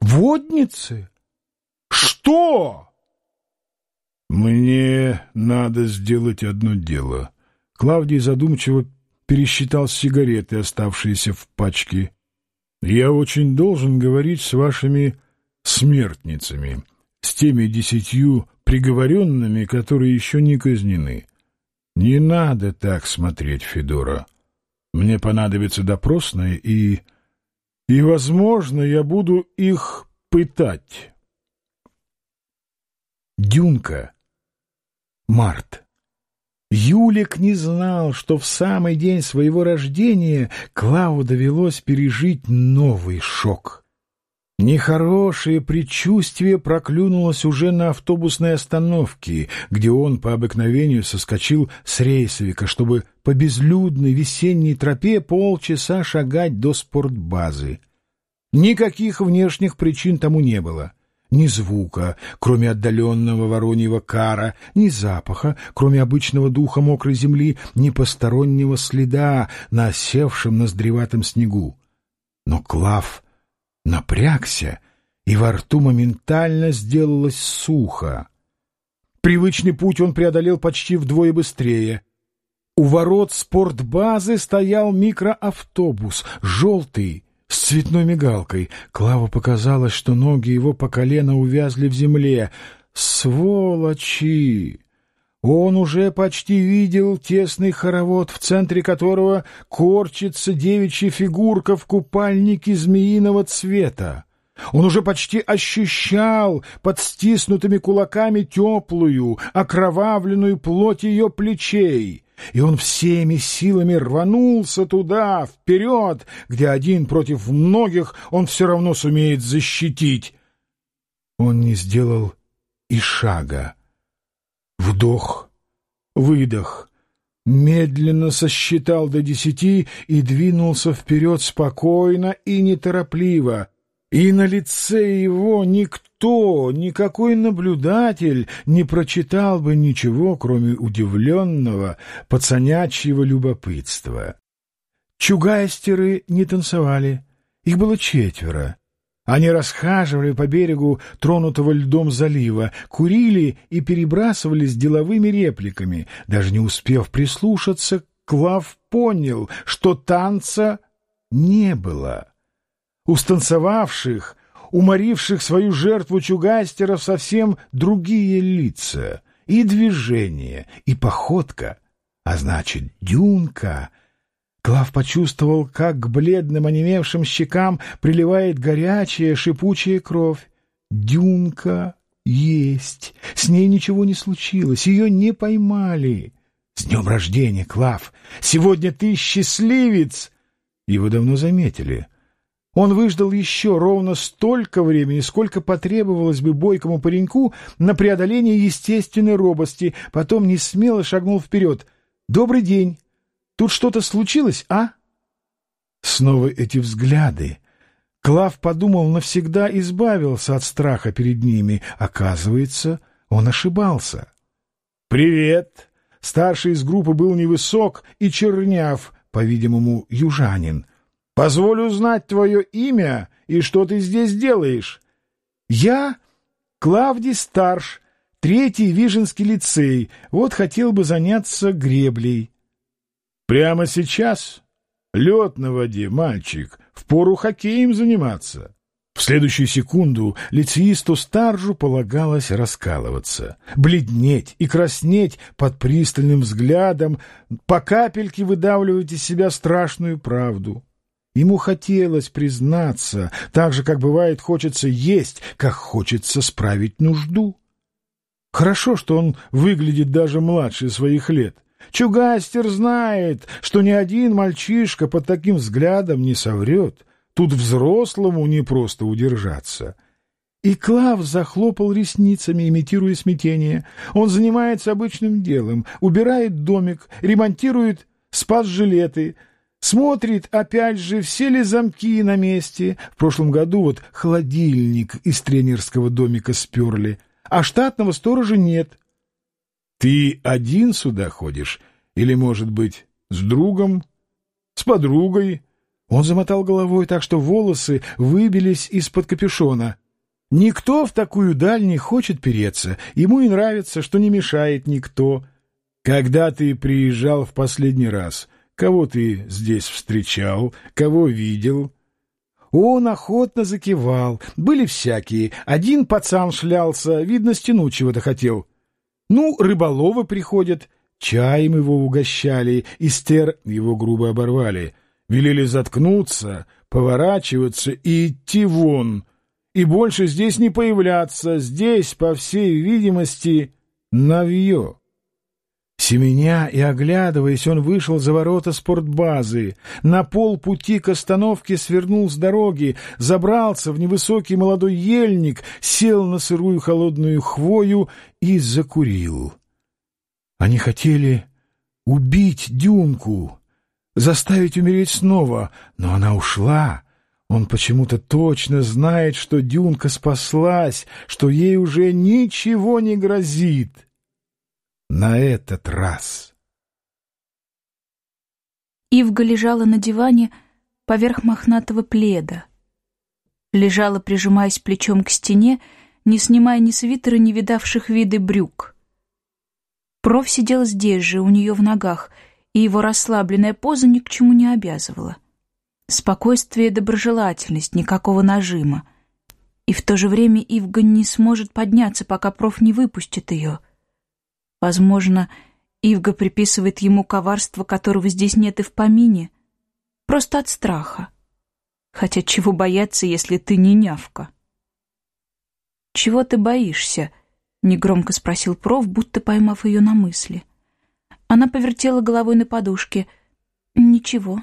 Водницы? Что? — Мне надо сделать одно дело. Клавдий задумчиво пересчитал сигареты, оставшиеся в пачке. Я очень должен говорить с вашими смертницами, с теми десятью приговоренными, которые еще не казнены. Не надо так смотреть, Федора. Мне понадобится допросная, и... и, возможно, я буду их пытать. Дюнка. Март. Юлик не знал, что в самый день своего рождения Клаву довелось пережить новый шок. Нехорошее предчувствие проклюнулось уже на автобусной остановке, где он по обыкновению соскочил с рейсовика, чтобы по безлюдной весенней тропе полчаса шагать до спортбазы. Никаких внешних причин тому не было — ни звука, кроме отдаленного вороньего кара, ни запаха, кроме обычного духа мокрой земли, ни постороннего следа на осевшем ноздреватом снегу. Но Клав напрягся, и во рту моментально сделалось сухо. Привычный путь он преодолел почти вдвое быстрее. У ворот спортбазы стоял микроавтобус, желтый, с цветной мигалкой. Клаву показалось, что ноги его по колено увязли в земле. Сволочи! Он уже почти видел тесный хоровод, в центре которого корчится девичья фигурка в купальнике змеиного цвета. Он уже почти ощущал под стиснутыми кулаками теплую, окровавленную плоть ее плечей и он всеми силами рванулся туда, вперед, где один против многих он все равно сумеет защитить. Он не сделал и шага. Вдох, выдох, медленно сосчитал до десяти и двинулся вперед спокойно и неторопливо, и на лице его никто, никакой наблюдатель не прочитал бы ничего, кроме удивленного, пацанячьего любопытства. Чугайстеры не танцевали, их было четверо. Они расхаживали по берегу тронутого льдом залива, курили и перебрасывались деловыми репликами. Даже не успев прислушаться, Клав понял, что танца не было. У станцевавших, уморивших свою жертву чугайстеров совсем другие лица, и движение, и походка, а значит, дюнка — Клав почувствовал, как к бледным онемевшим щекам приливает горячая шипучая кровь. Дюнка есть. С ней ничего не случилось, ее не поймали. С днем рождения, Клав! Сегодня ты счастливец! Его давно заметили. Он выждал еще ровно столько времени, сколько потребовалось бы бойкому пареньку на преодоление естественной робости, потом не смело шагнул вперед. «Добрый день!» Тут что-то случилось, а? Снова эти взгляды. Клав подумал, навсегда избавился от страха перед ними. Оказывается, он ошибался. «Привет!» Старший из группы был невысок и черняв, по-видимому, южанин. «Позволю узнать твое имя и что ты здесь делаешь?» «Я Клавдий Старш, третий Виженский лицей. Вот хотел бы заняться греблей». Прямо сейчас? Лед на воде, мальчик, впору хоккеем заниматься. В следующую секунду лицеисту Старжу полагалось раскалываться, бледнеть и краснеть под пристальным взглядом, по капельке выдавливать из себя страшную правду. Ему хотелось признаться, так же, как бывает хочется есть, как хочется справить нужду. Хорошо, что он выглядит даже младше своих лет. Чугастер знает, что ни один мальчишка под таким взглядом не соврет. Тут взрослому не просто удержаться. И Клав захлопал ресницами, имитируя смятение. Он занимается обычным делом, убирает домик, ремонтирует спас-жилеты, смотрит, опять же, все ли замки на месте. В прошлом году вот холодильник из тренерского домика сперли, а штатного сторожа нет — ты один сюда ходишь? Или, может быть, с другом? С подругой? Он замотал головой так, что волосы выбились из-под капюшона. Никто в такую даль не хочет переться. Ему и нравится, что не мешает никто. Когда ты приезжал в последний раз, кого ты здесь встречал, кого видел? Он охотно закивал. Были всякие. Один пацан шлялся, видно, стяну чего-то хотел. Ну, рыболовы приходят, чаем его угощали, и стер его грубо оборвали, велели заткнуться, поворачиваться и идти вон, и больше здесь не появляться, здесь, по всей видимости, навье. Семеня и оглядываясь, он вышел за ворота спортбазы, на полпути к остановке свернул с дороги, забрался в невысокий молодой ельник, сел на сырую холодную хвою и закурил. Они хотели убить Дюнку, заставить умереть снова, но она ушла. Он почему-то точно знает, что Дюнка спаслась, что ей уже ничего не грозит на этот раз. Ивга лежала на диване поверх мохнатого пледа. Лежала, прижимаясь плечом к стене, не снимая ни свитера, ни видавших виды брюк. Проф сидела здесь же, у нее в ногах, и его расслабленная поза ни к чему не обязывала. Спокойствие и доброжелательность, никакого нажима. И в то же время Ивга не сможет подняться, пока проф не выпустит ее — Возможно, Ивга приписывает ему коварство, которого здесь нет и в помине. Просто от страха. Хотя чего бояться, если ты не нявка? «Чего ты боишься?» — негромко спросил проф, будто поймав ее на мысли. Она повертела головой на подушке. «Ничего».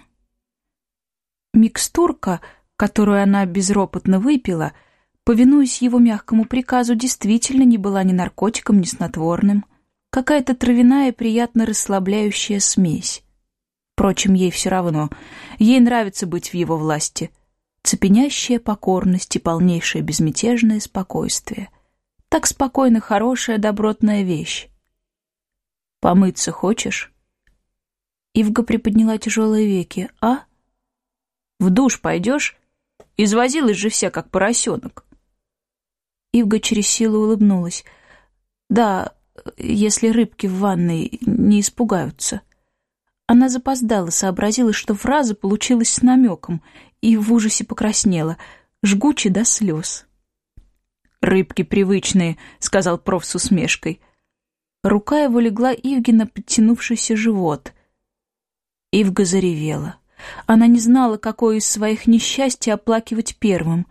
Микстурка, которую она безропотно выпила, повинуясь его мягкому приказу, действительно не была ни наркотиком, ни снотворным какая-то травяная приятно расслабляющая смесь. Впрочем, ей все равно. Ей нравится быть в его власти. Цепенящая покорность и полнейшее безмятежное спокойствие. Так спокойно хорошая добротная вещь. «Помыться хочешь?» Ивга приподняла тяжелые веки. «А? В душ пойдешь? Извозилась же вся, как поросенок». Ивга через силу улыбнулась. «Да, если рыбки в ванной не испугаются». Она запоздала, сообразила, что фраза получилась с намеком, и в ужасе покраснела, жгуче до слез. «Рыбки привычные», — сказал проф с усмешкой. Рука его легла Ивге на подтянувшийся живот. Ивга заревела. Она не знала, какое из своих несчастий оплакивать первым.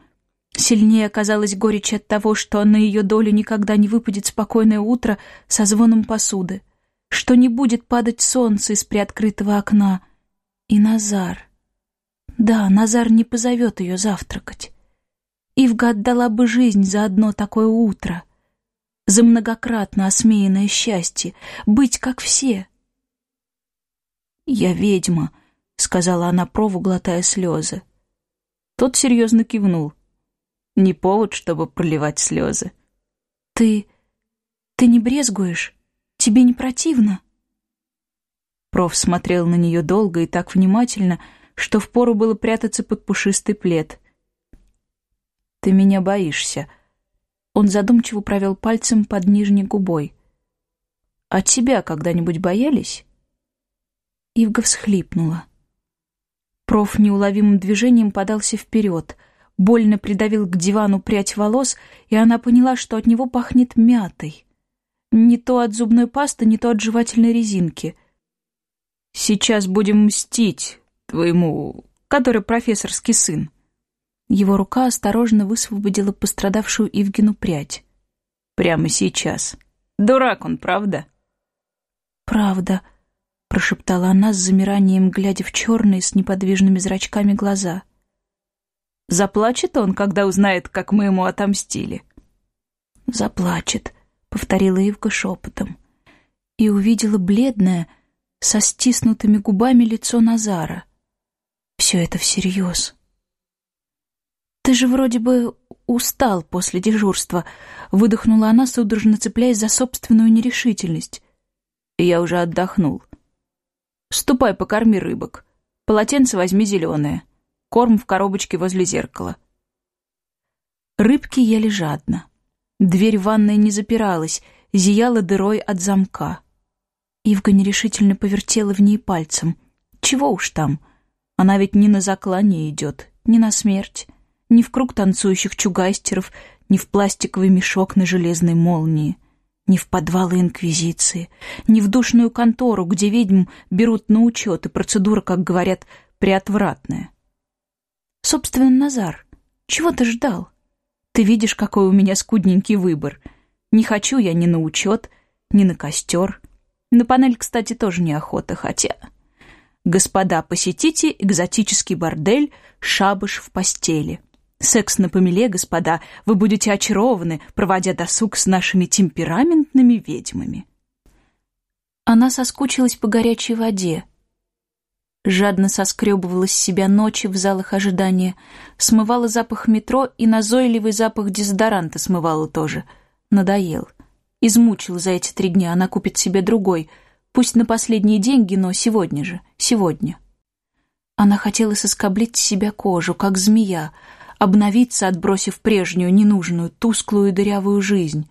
Сильнее оказалась горечь от того, что на ее долю никогда не выпадет спокойное утро со звоном посуды, что не будет падать солнце из приоткрытого окна. И Назар. Да, Назар не позовет ее завтракать. Ивга отдала бы жизнь за одно такое утро, за многократно осмеянное счастье, быть как все. «Я ведьма», — сказала она Прову, глотая слезы. Тот серьезно кивнул. Не повод, чтобы проливать слезы. «Ты... ты не брезгуешь? Тебе не противно?» Проф смотрел на нее долго и так внимательно, что впору было прятаться под пушистый плед. Ты меня боишься». Он задумчиво провел пальцем под нижней губой. «А тебя когда-нибудь боялись?» Ивга всхлипнула. Проф неуловимым движением подался вперед, больно придавил к дивану прядь волос, и она поняла, что от него пахнет мятой. Не то от зубной пасты, не то от жевательной резинки. «Сейчас будем мстить твоему, который профессорский сын», его рука осторожно высвободила пострадавшую Ивгину прядь. «Прямо сейчас. Дурак он, правда?» «Правда», — прошептала она с замиранием, глядя в черные с неподвижными зрачками глаза. «Заплачет он, когда узнает, как мы ему отомстили?» «Заплачет», — повторила Ивка шепотом. И увидела бледное, со стиснутыми губами лицо Назара. «Все это всерьез». «Ты же вроде бы устал после дежурства», — выдохнула она, судорожно цепляясь за собственную нерешительность. «Я уже отдохнул. Ступай, покорми рыбок. Полотенце возьми зеленое. Корм в коробочке возле зеркала». Рыбки ели жадно. Дверь ванной не запиралась, зияла дырой от замка. Ивга нерешительно повертела в ней пальцем. Чего уж там, она ведь не на заклание идет, не на смерть ни в круг танцующих чугайстеров, ни в пластиковый мешок на железной молнии, ни в подвалы Инквизиции, ни в душную контору, где ведьм берут на учет, и процедура, как говорят, приотвратная. Собственно, Назар, чего ты ждал? Ты видишь, какой у меня скудненький выбор. Не хочу я ни на учет, ни на костер. На панель, кстати, тоже неохота, хотя... Господа, посетите экзотический бордель «Шабаш в постели». Секс на помеле, господа, вы будете очарованы, проводя досуг с нашими темпераментными ведьмами. Она соскучилась по горячей воде. Жадно соскребывала с себя ночи в залах ожидания, смывала запах метро и назойливый запах дезодоранта смывала тоже. Надоел. Измучил за эти три дня, она купит себе другой, пусть на последние деньги, но сегодня же, сегодня. Она хотела соскоблить с себя кожу, как змея, обновиться, отбросив прежнюю, ненужную, тусклую дырявую жизнь,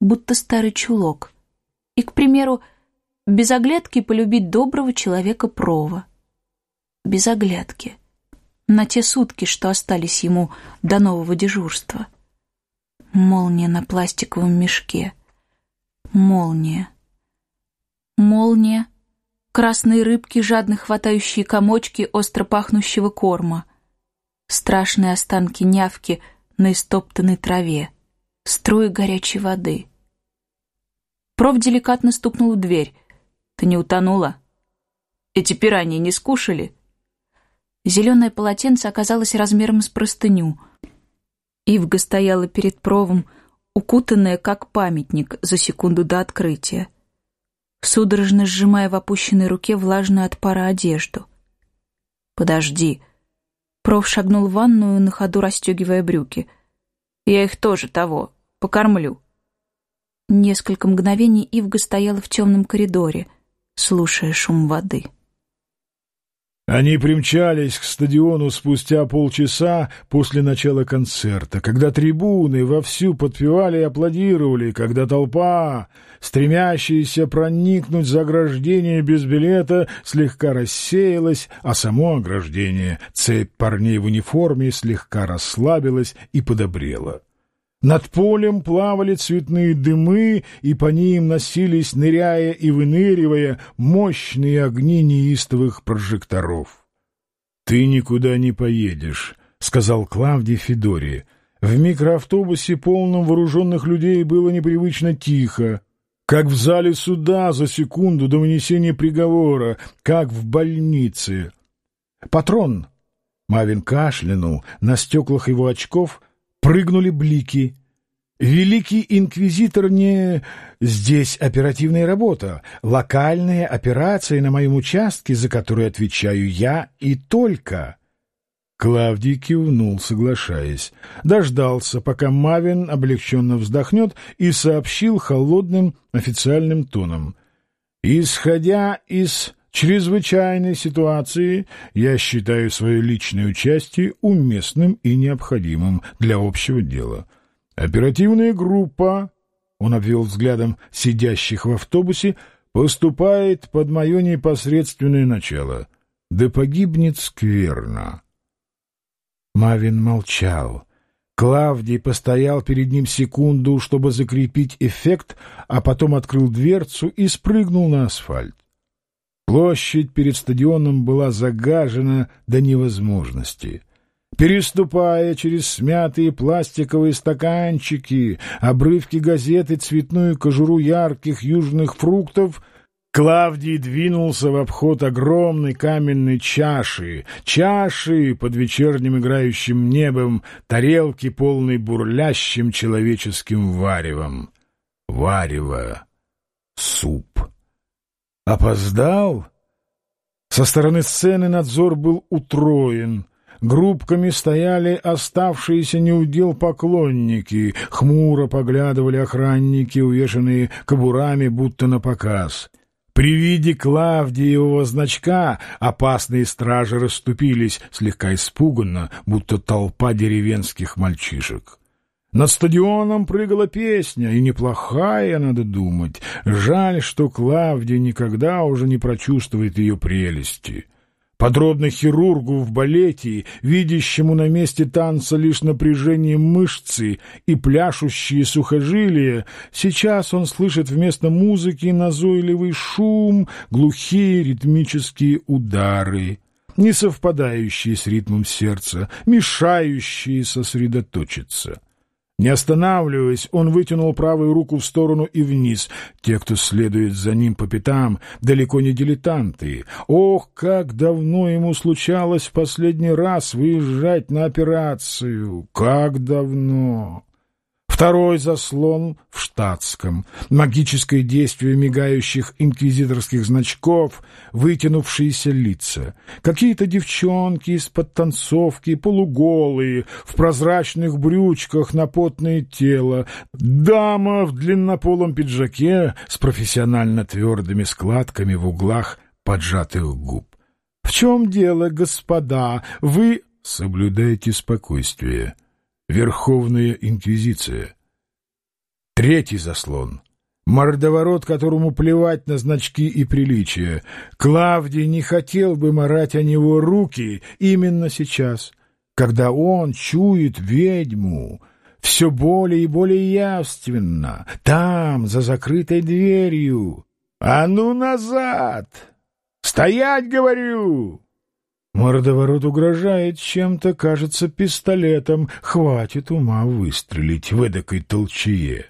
будто старый чулок. И, к примеру, без оглядки полюбить доброго человека Прова. Без оглядки. На те сутки, что остались ему до нового дежурства. Молния на пластиковом мешке. Молния. Молния. Красные рыбки, жадно хватающие комочки остро пахнущего корма — страшные останки нявки на истоптанной траве, струи горячей воды. Проф деликатно стукнул в дверь. «Ты не утонула? Эти пираньи не скушали?» Зеленое полотенце оказалось размером с простыню. Ивга стояла перед провом, укутанная как памятник за секунду до открытия, судорожно сжимая в опущенной руке влажную от пара одежду. «Подожди», Проф шагнул в ванную, на ходу расстегивая брюки. «Я их тоже того, покормлю». Несколько мгновений Ивга стояла в темном коридоре, слушая шум воды. Они примчались к стадиону спустя полчаса после начала концерта, когда трибуны вовсю подпевали и аплодировали, когда толпа, стремящаяся проникнуть за ограждение без билета, слегка рассеялась, а само ограждение, цепь парней в униформе, слегка расслабилась и подобрела. Над полем плавали цветные дымы, и по ним носились, ныряя и выныривая, мощные огни неистовых прожекторов. — Ты никуда не поедешь, — сказал Клавдий Федории. В микроавтобусе, полном вооруженных людей, было непривычно тихо, как в зале суда за секунду до вынесения приговора, как в больнице. «Патрон!» — Мавин кашлянул, на стеклах его очков — прыгнули блики. Великий инквизитор не... Здесь оперативная работа, локальные операции на моем участке, за которые отвечаю я и только. Клавдий кивнул, соглашаясь. Дождался, пока Мавин облегченно вздохнет, и сообщил холодным официальным тоном. «Исходя из чрезвычайной ситуации я считаю свое личное участие уместным и необходимым для общего дела. Оперативная группа, он обвел взглядом сидящих в автобусе, поступает под мое непосредственное начало. Да погибнет скверно. Мавин молчал. Клавдий постоял перед ним секунду, чтобы закрепить эффект, а потом открыл дверцу и спрыгнул на асфальт. Площадь перед стадионом была загажена до невозможности. Переступая через смятые пластиковые стаканчики, обрывки газет и цветную кожуру ярких южных фруктов, Клавдий двинулся в обход огромной каменной чаши, чаши под вечерним играющим небом, тарелки, полной бурлящим человеческим варевом. Варево. Суп. Опоздал? Со стороны сцены надзор был утроен. Группками стояли оставшиеся неудел поклонники, хмуро поглядывали охранники, увешанные кобурами, будто на показ. При виде Клавдиевого значка опасные стражи расступились, слегка испуганно, будто толпа деревенских мальчишек. Над стадионом прыгала песня, и неплохая, надо думать. Жаль, что Клавдия никогда уже не прочувствует ее прелести. Подробно хирургу в балете, видящему на месте танца лишь напряжение мышцы и пляшущие сухожилия, сейчас он слышит вместо музыки назойливый шум, глухие ритмические удары, не совпадающие с ритмом сердца, мешающие сосредоточиться. Не останавливаясь, он вытянул правую руку в сторону и вниз. Те, кто следует за ним по пятам, далеко не дилетанты. Ох, как давно ему случалось в последний раз выезжать на операцию! Как давно! Второй заслон в штатском. Магическое действие мигающих инквизиторских значков, вытянувшиеся лица. Какие-то девчонки из-под танцовки, полуголые, в прозрачных брючках на потное тело. Дама в длиннополом пиджаке с профессионально твердыми складками в углах поджатых губ. — В чем дело, господа? Вы... — Соблюдайте спокойствие. Верховная Инквизиция. Третий заслон. Мордоворот, которому плевать на значки и приличия. Клавдий не хотел бы морать о него руки именно сейчас, когда он чует ведьму, все более и более явственно, там, за закрытой дверью. «А ну назад! Стоять, говорю!» Мордоворот угрожает чем-то, кажется, пистолетом. Хватит ума выстрелить в эдакой толчее.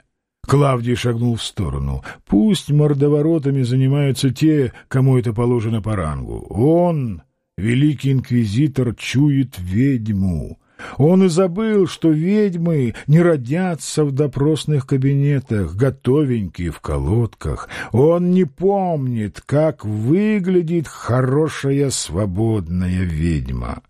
Клавдий шагнул в сторону. Пусть мордоворотами занимаются те, кому это положено по рангу. Он, великий инквизитор, чует ведьму. Он и забыл, что ведьмы не родятся в допросных кабинетах, готовенькие в колодках. Он не помнит, как выглядит хорошая свободная ведьма.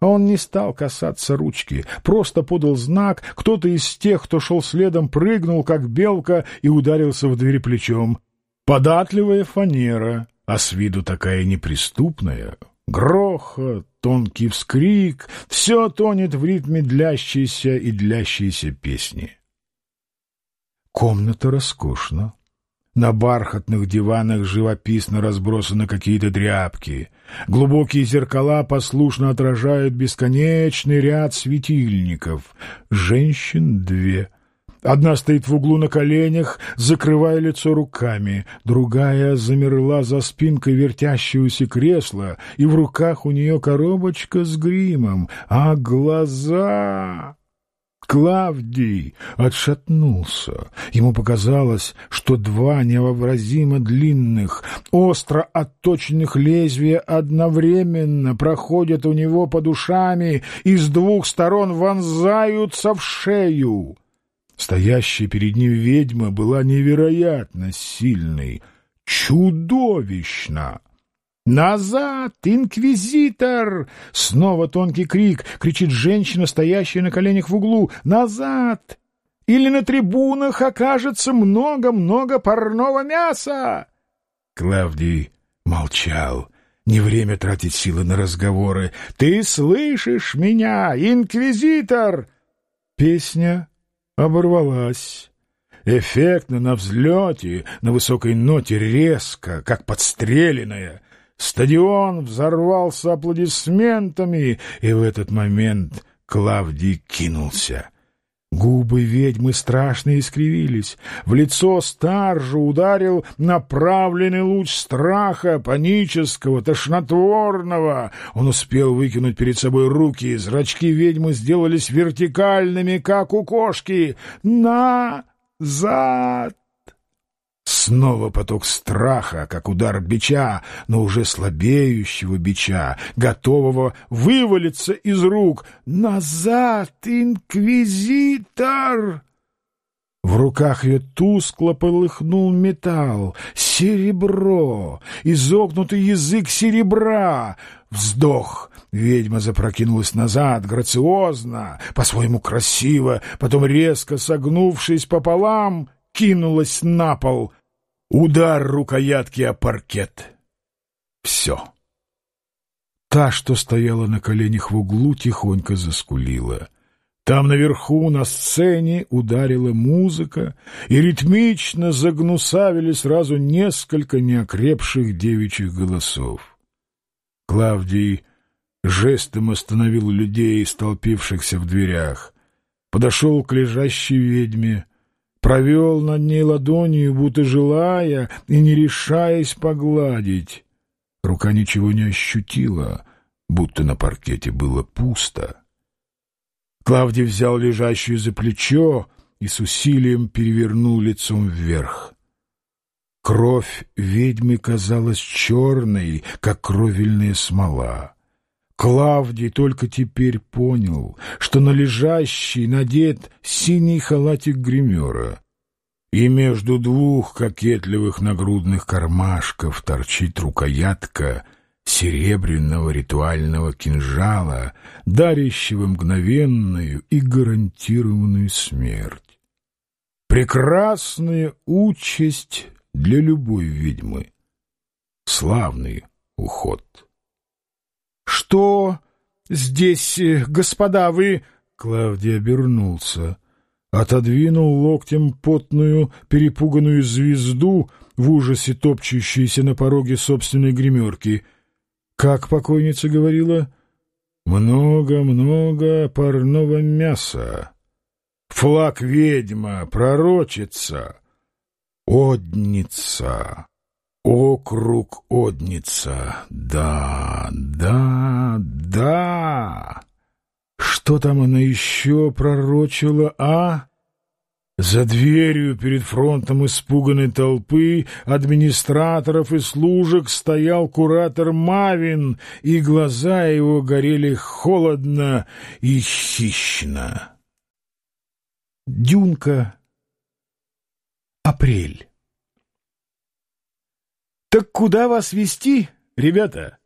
Он не стал касаться ручки, просто подал знак, кто-то из тех, кто шел следом, прыгнул, как белка, и ударился в дверь плечом. Податливая фанера, а с виду такая неприступная, Грохот, тонкий вскрик — все тонет в ритме длящейся и длящейся песни. Комната роскошна. На бархатных диванах живописно разбросаны какие-то тряпки. Глубокие зеркала послушно отражают бесконечный ряд светильников. Женщин две. Одна стоит в углу на коленях, закрывая лицо руками. Другая замерла за спинкой вертящегося кресла, и в руках у нее коробочка с гримом. А глаза... Клавдий отшатнулся. Ему показалось, что два невообразимо длинных, остро отточенных лезвия одновременно проходят у него под ушами и с двух сторон вонзаются в шею. Стоящая перед ним ведьма была невероятно сильной, чудовищно. «Назад, инквизитор!» Снова тонкий крик, кричит женщина, стоящая на коленях в углу. «Назад! Или на трибунах окажется много-много парного мяса!» Клавдий молчал. Не время тратить силы на разговоры. «Ты слышишь меня, инквизитор?» Песня оборвалась. Эффектно на взлете, на высокой ноте, резко, как подстреленная — Стадион взорвался аплодисментами, и в этот момент Клавдий кинулся. Губы ведьмы страшно искривились. В лицо старжу ударил направленный луч страха, панического, тошнотворного. Он успел выкинуть перед собой руки, зрачки ведьмы сделались вертикальными, как у кошки. «Назад!» Снова поток страха, как удар бича, но уже слабеющего бича, готового вывалиться из рук. «Назад, инквизитор!» В руках ее тускло полыхнул металл, серебро, изогнутый язык серебра. Вздох. Ведьма запрокинулась назад, грациозно, по-своему красиво, потом, резко согнувшись пополам, кинулась на пол — Удар рукоятки о паркет. Все. Та, что стояла на коленях в углу, тихонько заскулила. Там наверху на сцене ударила музыка, и ритмично загнусавили сразу несколько неокрепших девичьих голосов. Клавдий жестом остановил людей, столпившихся в дверях, подошел к лежащей ведьме, провел над ней ладонью, будто желая и не решаясь погладить. Рука ничего не ощутила, будто на паркете было пусто. Клавдий взял лежащую за плечо и с усилием перевернул лицом вверх. Кровь ведьмы казалась черной, как кровельная смола. Клавдий только теперь понял, что на лежащий надет синий халатик гримера, и между двух кокетливых нагрудных кармашков торчит рукоятка серебряного ритуального кинжала, дарящего мгновенную и гарантированную смерть. Прекрасная участь для любой ведьмы. Славный уход. «Что здесь, э, господа, вы...» Клавдий обернулся, отодвинул локтем потную, перепуганную звезду, в ужасе топчущуюся на пороге собственной гримерки. Как покойница говорила? «Много-много парного мяса. Флаг ведьма, пророчица, одница». Округ Одница. Да, да, да. Что там она еще пророчила, а? За дверью перед фронтом испуганной толпы администраторов и служек стоял куратор Мавин, и глаза его горели холодно и хищно. Дюнка. Апрель. «Так куда вас вести, ребята?»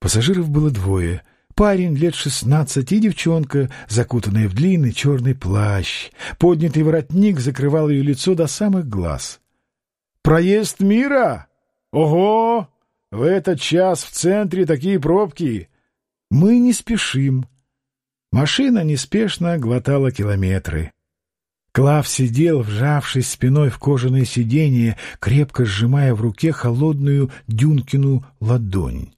Пассажиров было двое. Парень лет шестнадцать и девчонка, закутанная в длинный черный плащ. Поднятый воротник закрывал ее лицо до самых глаз. «Проезд мира? Ого! в этот час в центре такие пробки. Мы не спешим. Машина неспешно глотала километры. Клав сидел, вжавшись спиной в кожаное сиденье, крепко сжимая в руке холодную Дюнкину ладонь.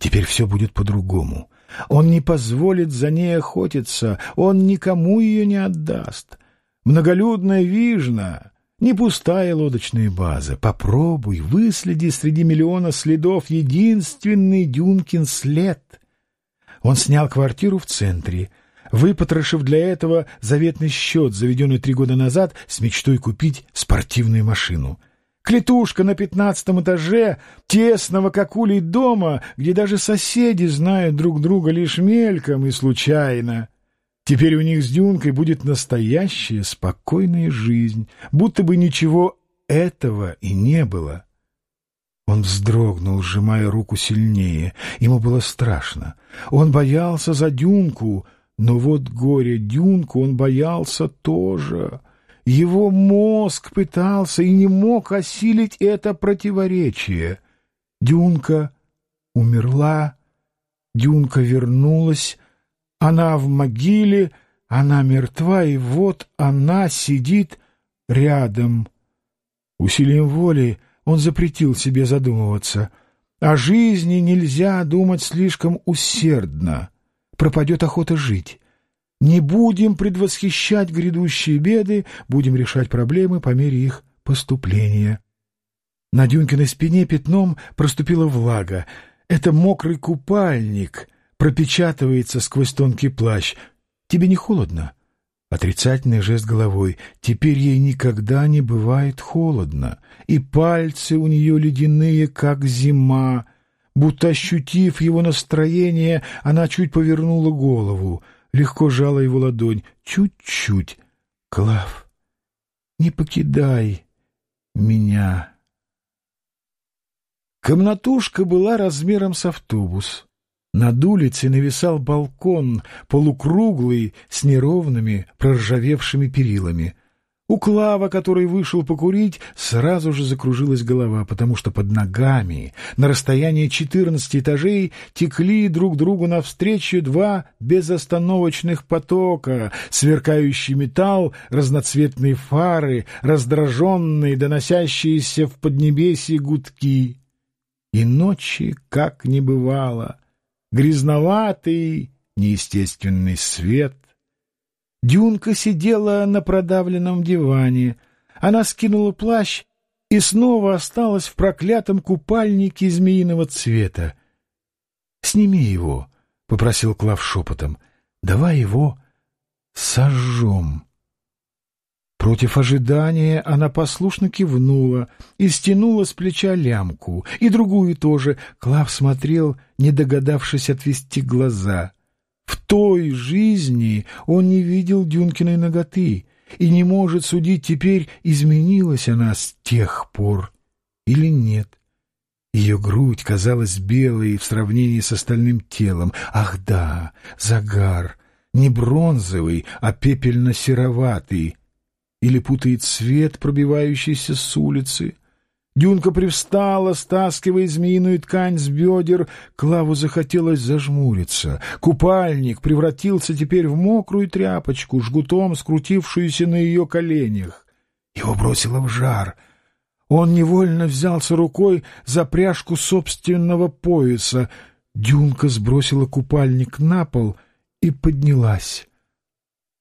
Теперь все будет по-другому. Он не позволит за ней охотиться, он никому ее не отдаст. Многолюдная Вижна — не пустая лодочная база. Попробуй, выследи среди миллиона следов единственный Дюнкин след. Он снял квартиру в центре, выпотрошив для этого заветный счет, заведенный три года назад с мечтой купить спортивную машину — Клетушка на пятнадцатом этаже тесного как улей дома, где даже соседи знают друг друга лишь мельком и случайно. Теперь у них с Дюнкой будет настоящая спокойная жизнь, будто бы ничего этого и не было. Он вздрогнул, сжимая руку сильнее. Ему было страшно. Он боялся за Дюнку, но вот горе Дюнку он боялся тоже. Его мозг пытался и не мог осилить это противоречие. Дюнка умерла, Дюнка вернулась, она в могиле, она мертва, и вот она сидит рядом. Усилием воли он запретил себе задумываться. О жизни нельзя думать слишком усердно. Пропадет охота жить. Не будем предвосхищать грядущие беды, будем решать проблемы по мере их поступления. На Дюнкиной спине пятном проступила влага. Это мокрый купальник пропечатывается сквозь тонкий плащ. Тебе не холодно? Отрицательный жест головой. Теперь ей никогда не бывает холодно, и пальцы у нее ледяные, как зима. Будто ощутив его настроение, она чуть повернула голову — легко жала его ладонь. Чуть-чуть. Клав, не покидай меня. Комнатушка была размером с автобус. Над улицей нависал балкон, полукруглый, с неровными, проржавевшими перилами. У Клава, который вышел покурить, сразу же закружилась голова, потому что под ногами, на расстоянии четырнадцати этажей, текли друг другу навстречу два безостановочных потока, сверкающий металл, разноцветные фары, раздраженные, доносящиеся в поднебесье гудки. И ночи как не бывало, грязноватый, неестественный свет — Дюнка сидела на продавленном диване. Она скинула плащ и снова осталась в проклятом купальнике змеиного цвета. — Сними его, — попросил Клав шепотом. — Давай его сожжем. Против ожидания она послушно кивнула и стянула с плеча лямку, и другую тоже. Клав смотрел, не догадавшись отвести глаза — в той жизни он не видел Дюнкиной ноготы и не может судить теперь, изменилась она с тех пор или нет. Ее грудь казалась белой в сравнении с остальным телом. Ах да, загар, не бронзовый, а пепельно-сероватый. Или путает свет, пробивающийся с улицы. Дюнка привстала, стаскивая змеиную ткань с бедер. Клаву захотелось зажмуриться. Купальник превратился теперь в мокрую тряпочку, жгутом скрутившуюся на ее коленях. Его бросило в жар. Он невольно взялся рукой за пряжку собственного пояса. Дюнка сбросила купальник на пол и поднялась.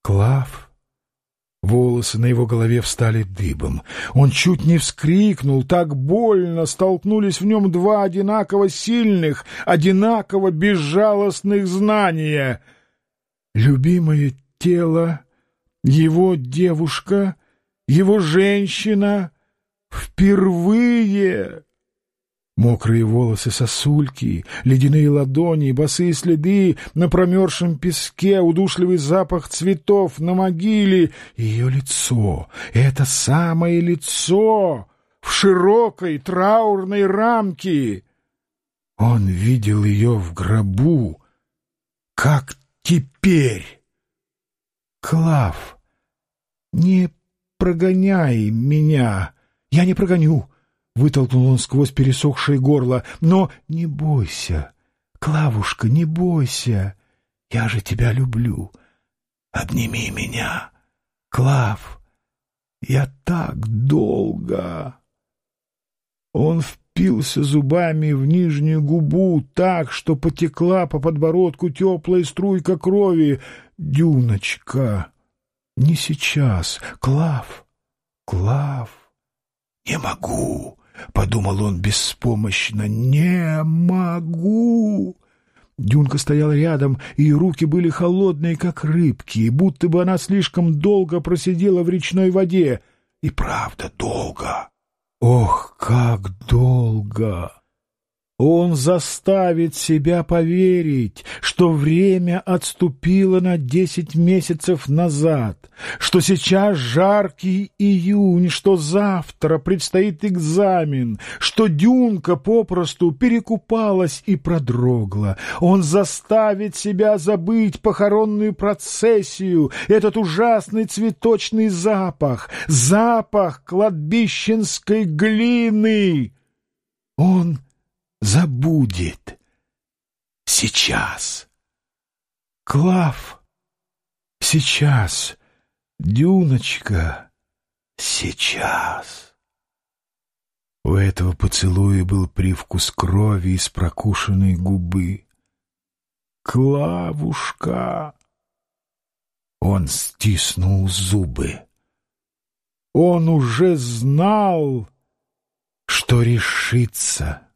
Клав Волосы на его голове встали дыбом. Он чуть не вскрикнул, так больно столкнулись в нем два одинаково сильных, одинаково безжалостных знания. Любимое тело, его девушка, его женщина впервые Мокрые волосы сосульки, ледяные ладони, босые следы на промерзшем песке, удушливый запах цветов на могиле. Ее лицо, это самое лицо в широкой траурной рамке. Он видел ее в гробу. Как теперь? Клав, не прогоняй меня. Я не прогоню. Вытолкнул он сквозь пересохшее горло. «Но не бойся, Клавушка, не бойся, я же тебя люблю. Обними меня, Клав, я так долго...» Он впился зубами в нижнюю губу так, что потекла по подбородку теплая струйка крови. «Дюночка, не сейчас, Клав, Клав, не могу!» — подумал он беспомощно. «Не могу!» Дюнка стояла рядом, и руки были холодные, как рыбки, будто бы она слишком долго просидела в речной воде. И правда долго. Ох, как долго! Он заставит себя поверить, что время отступило на десять месяцев назад, что сейчас жаркий июнь, что завтра предстоит экзамен, что Дюнка попросту перекупалась и продрогла. Он заставит себя забыть похоронную процессию, этот ужасный цветочный запах, запах кладбищенской глины. Он забудет. Сейчас. Клав. Сейчас. Дюночка. Сейчас. У этого поцелуя был привкус крови из прокушенной губы. Клавушка. Он стиснул зубы. Он уже знал, что решится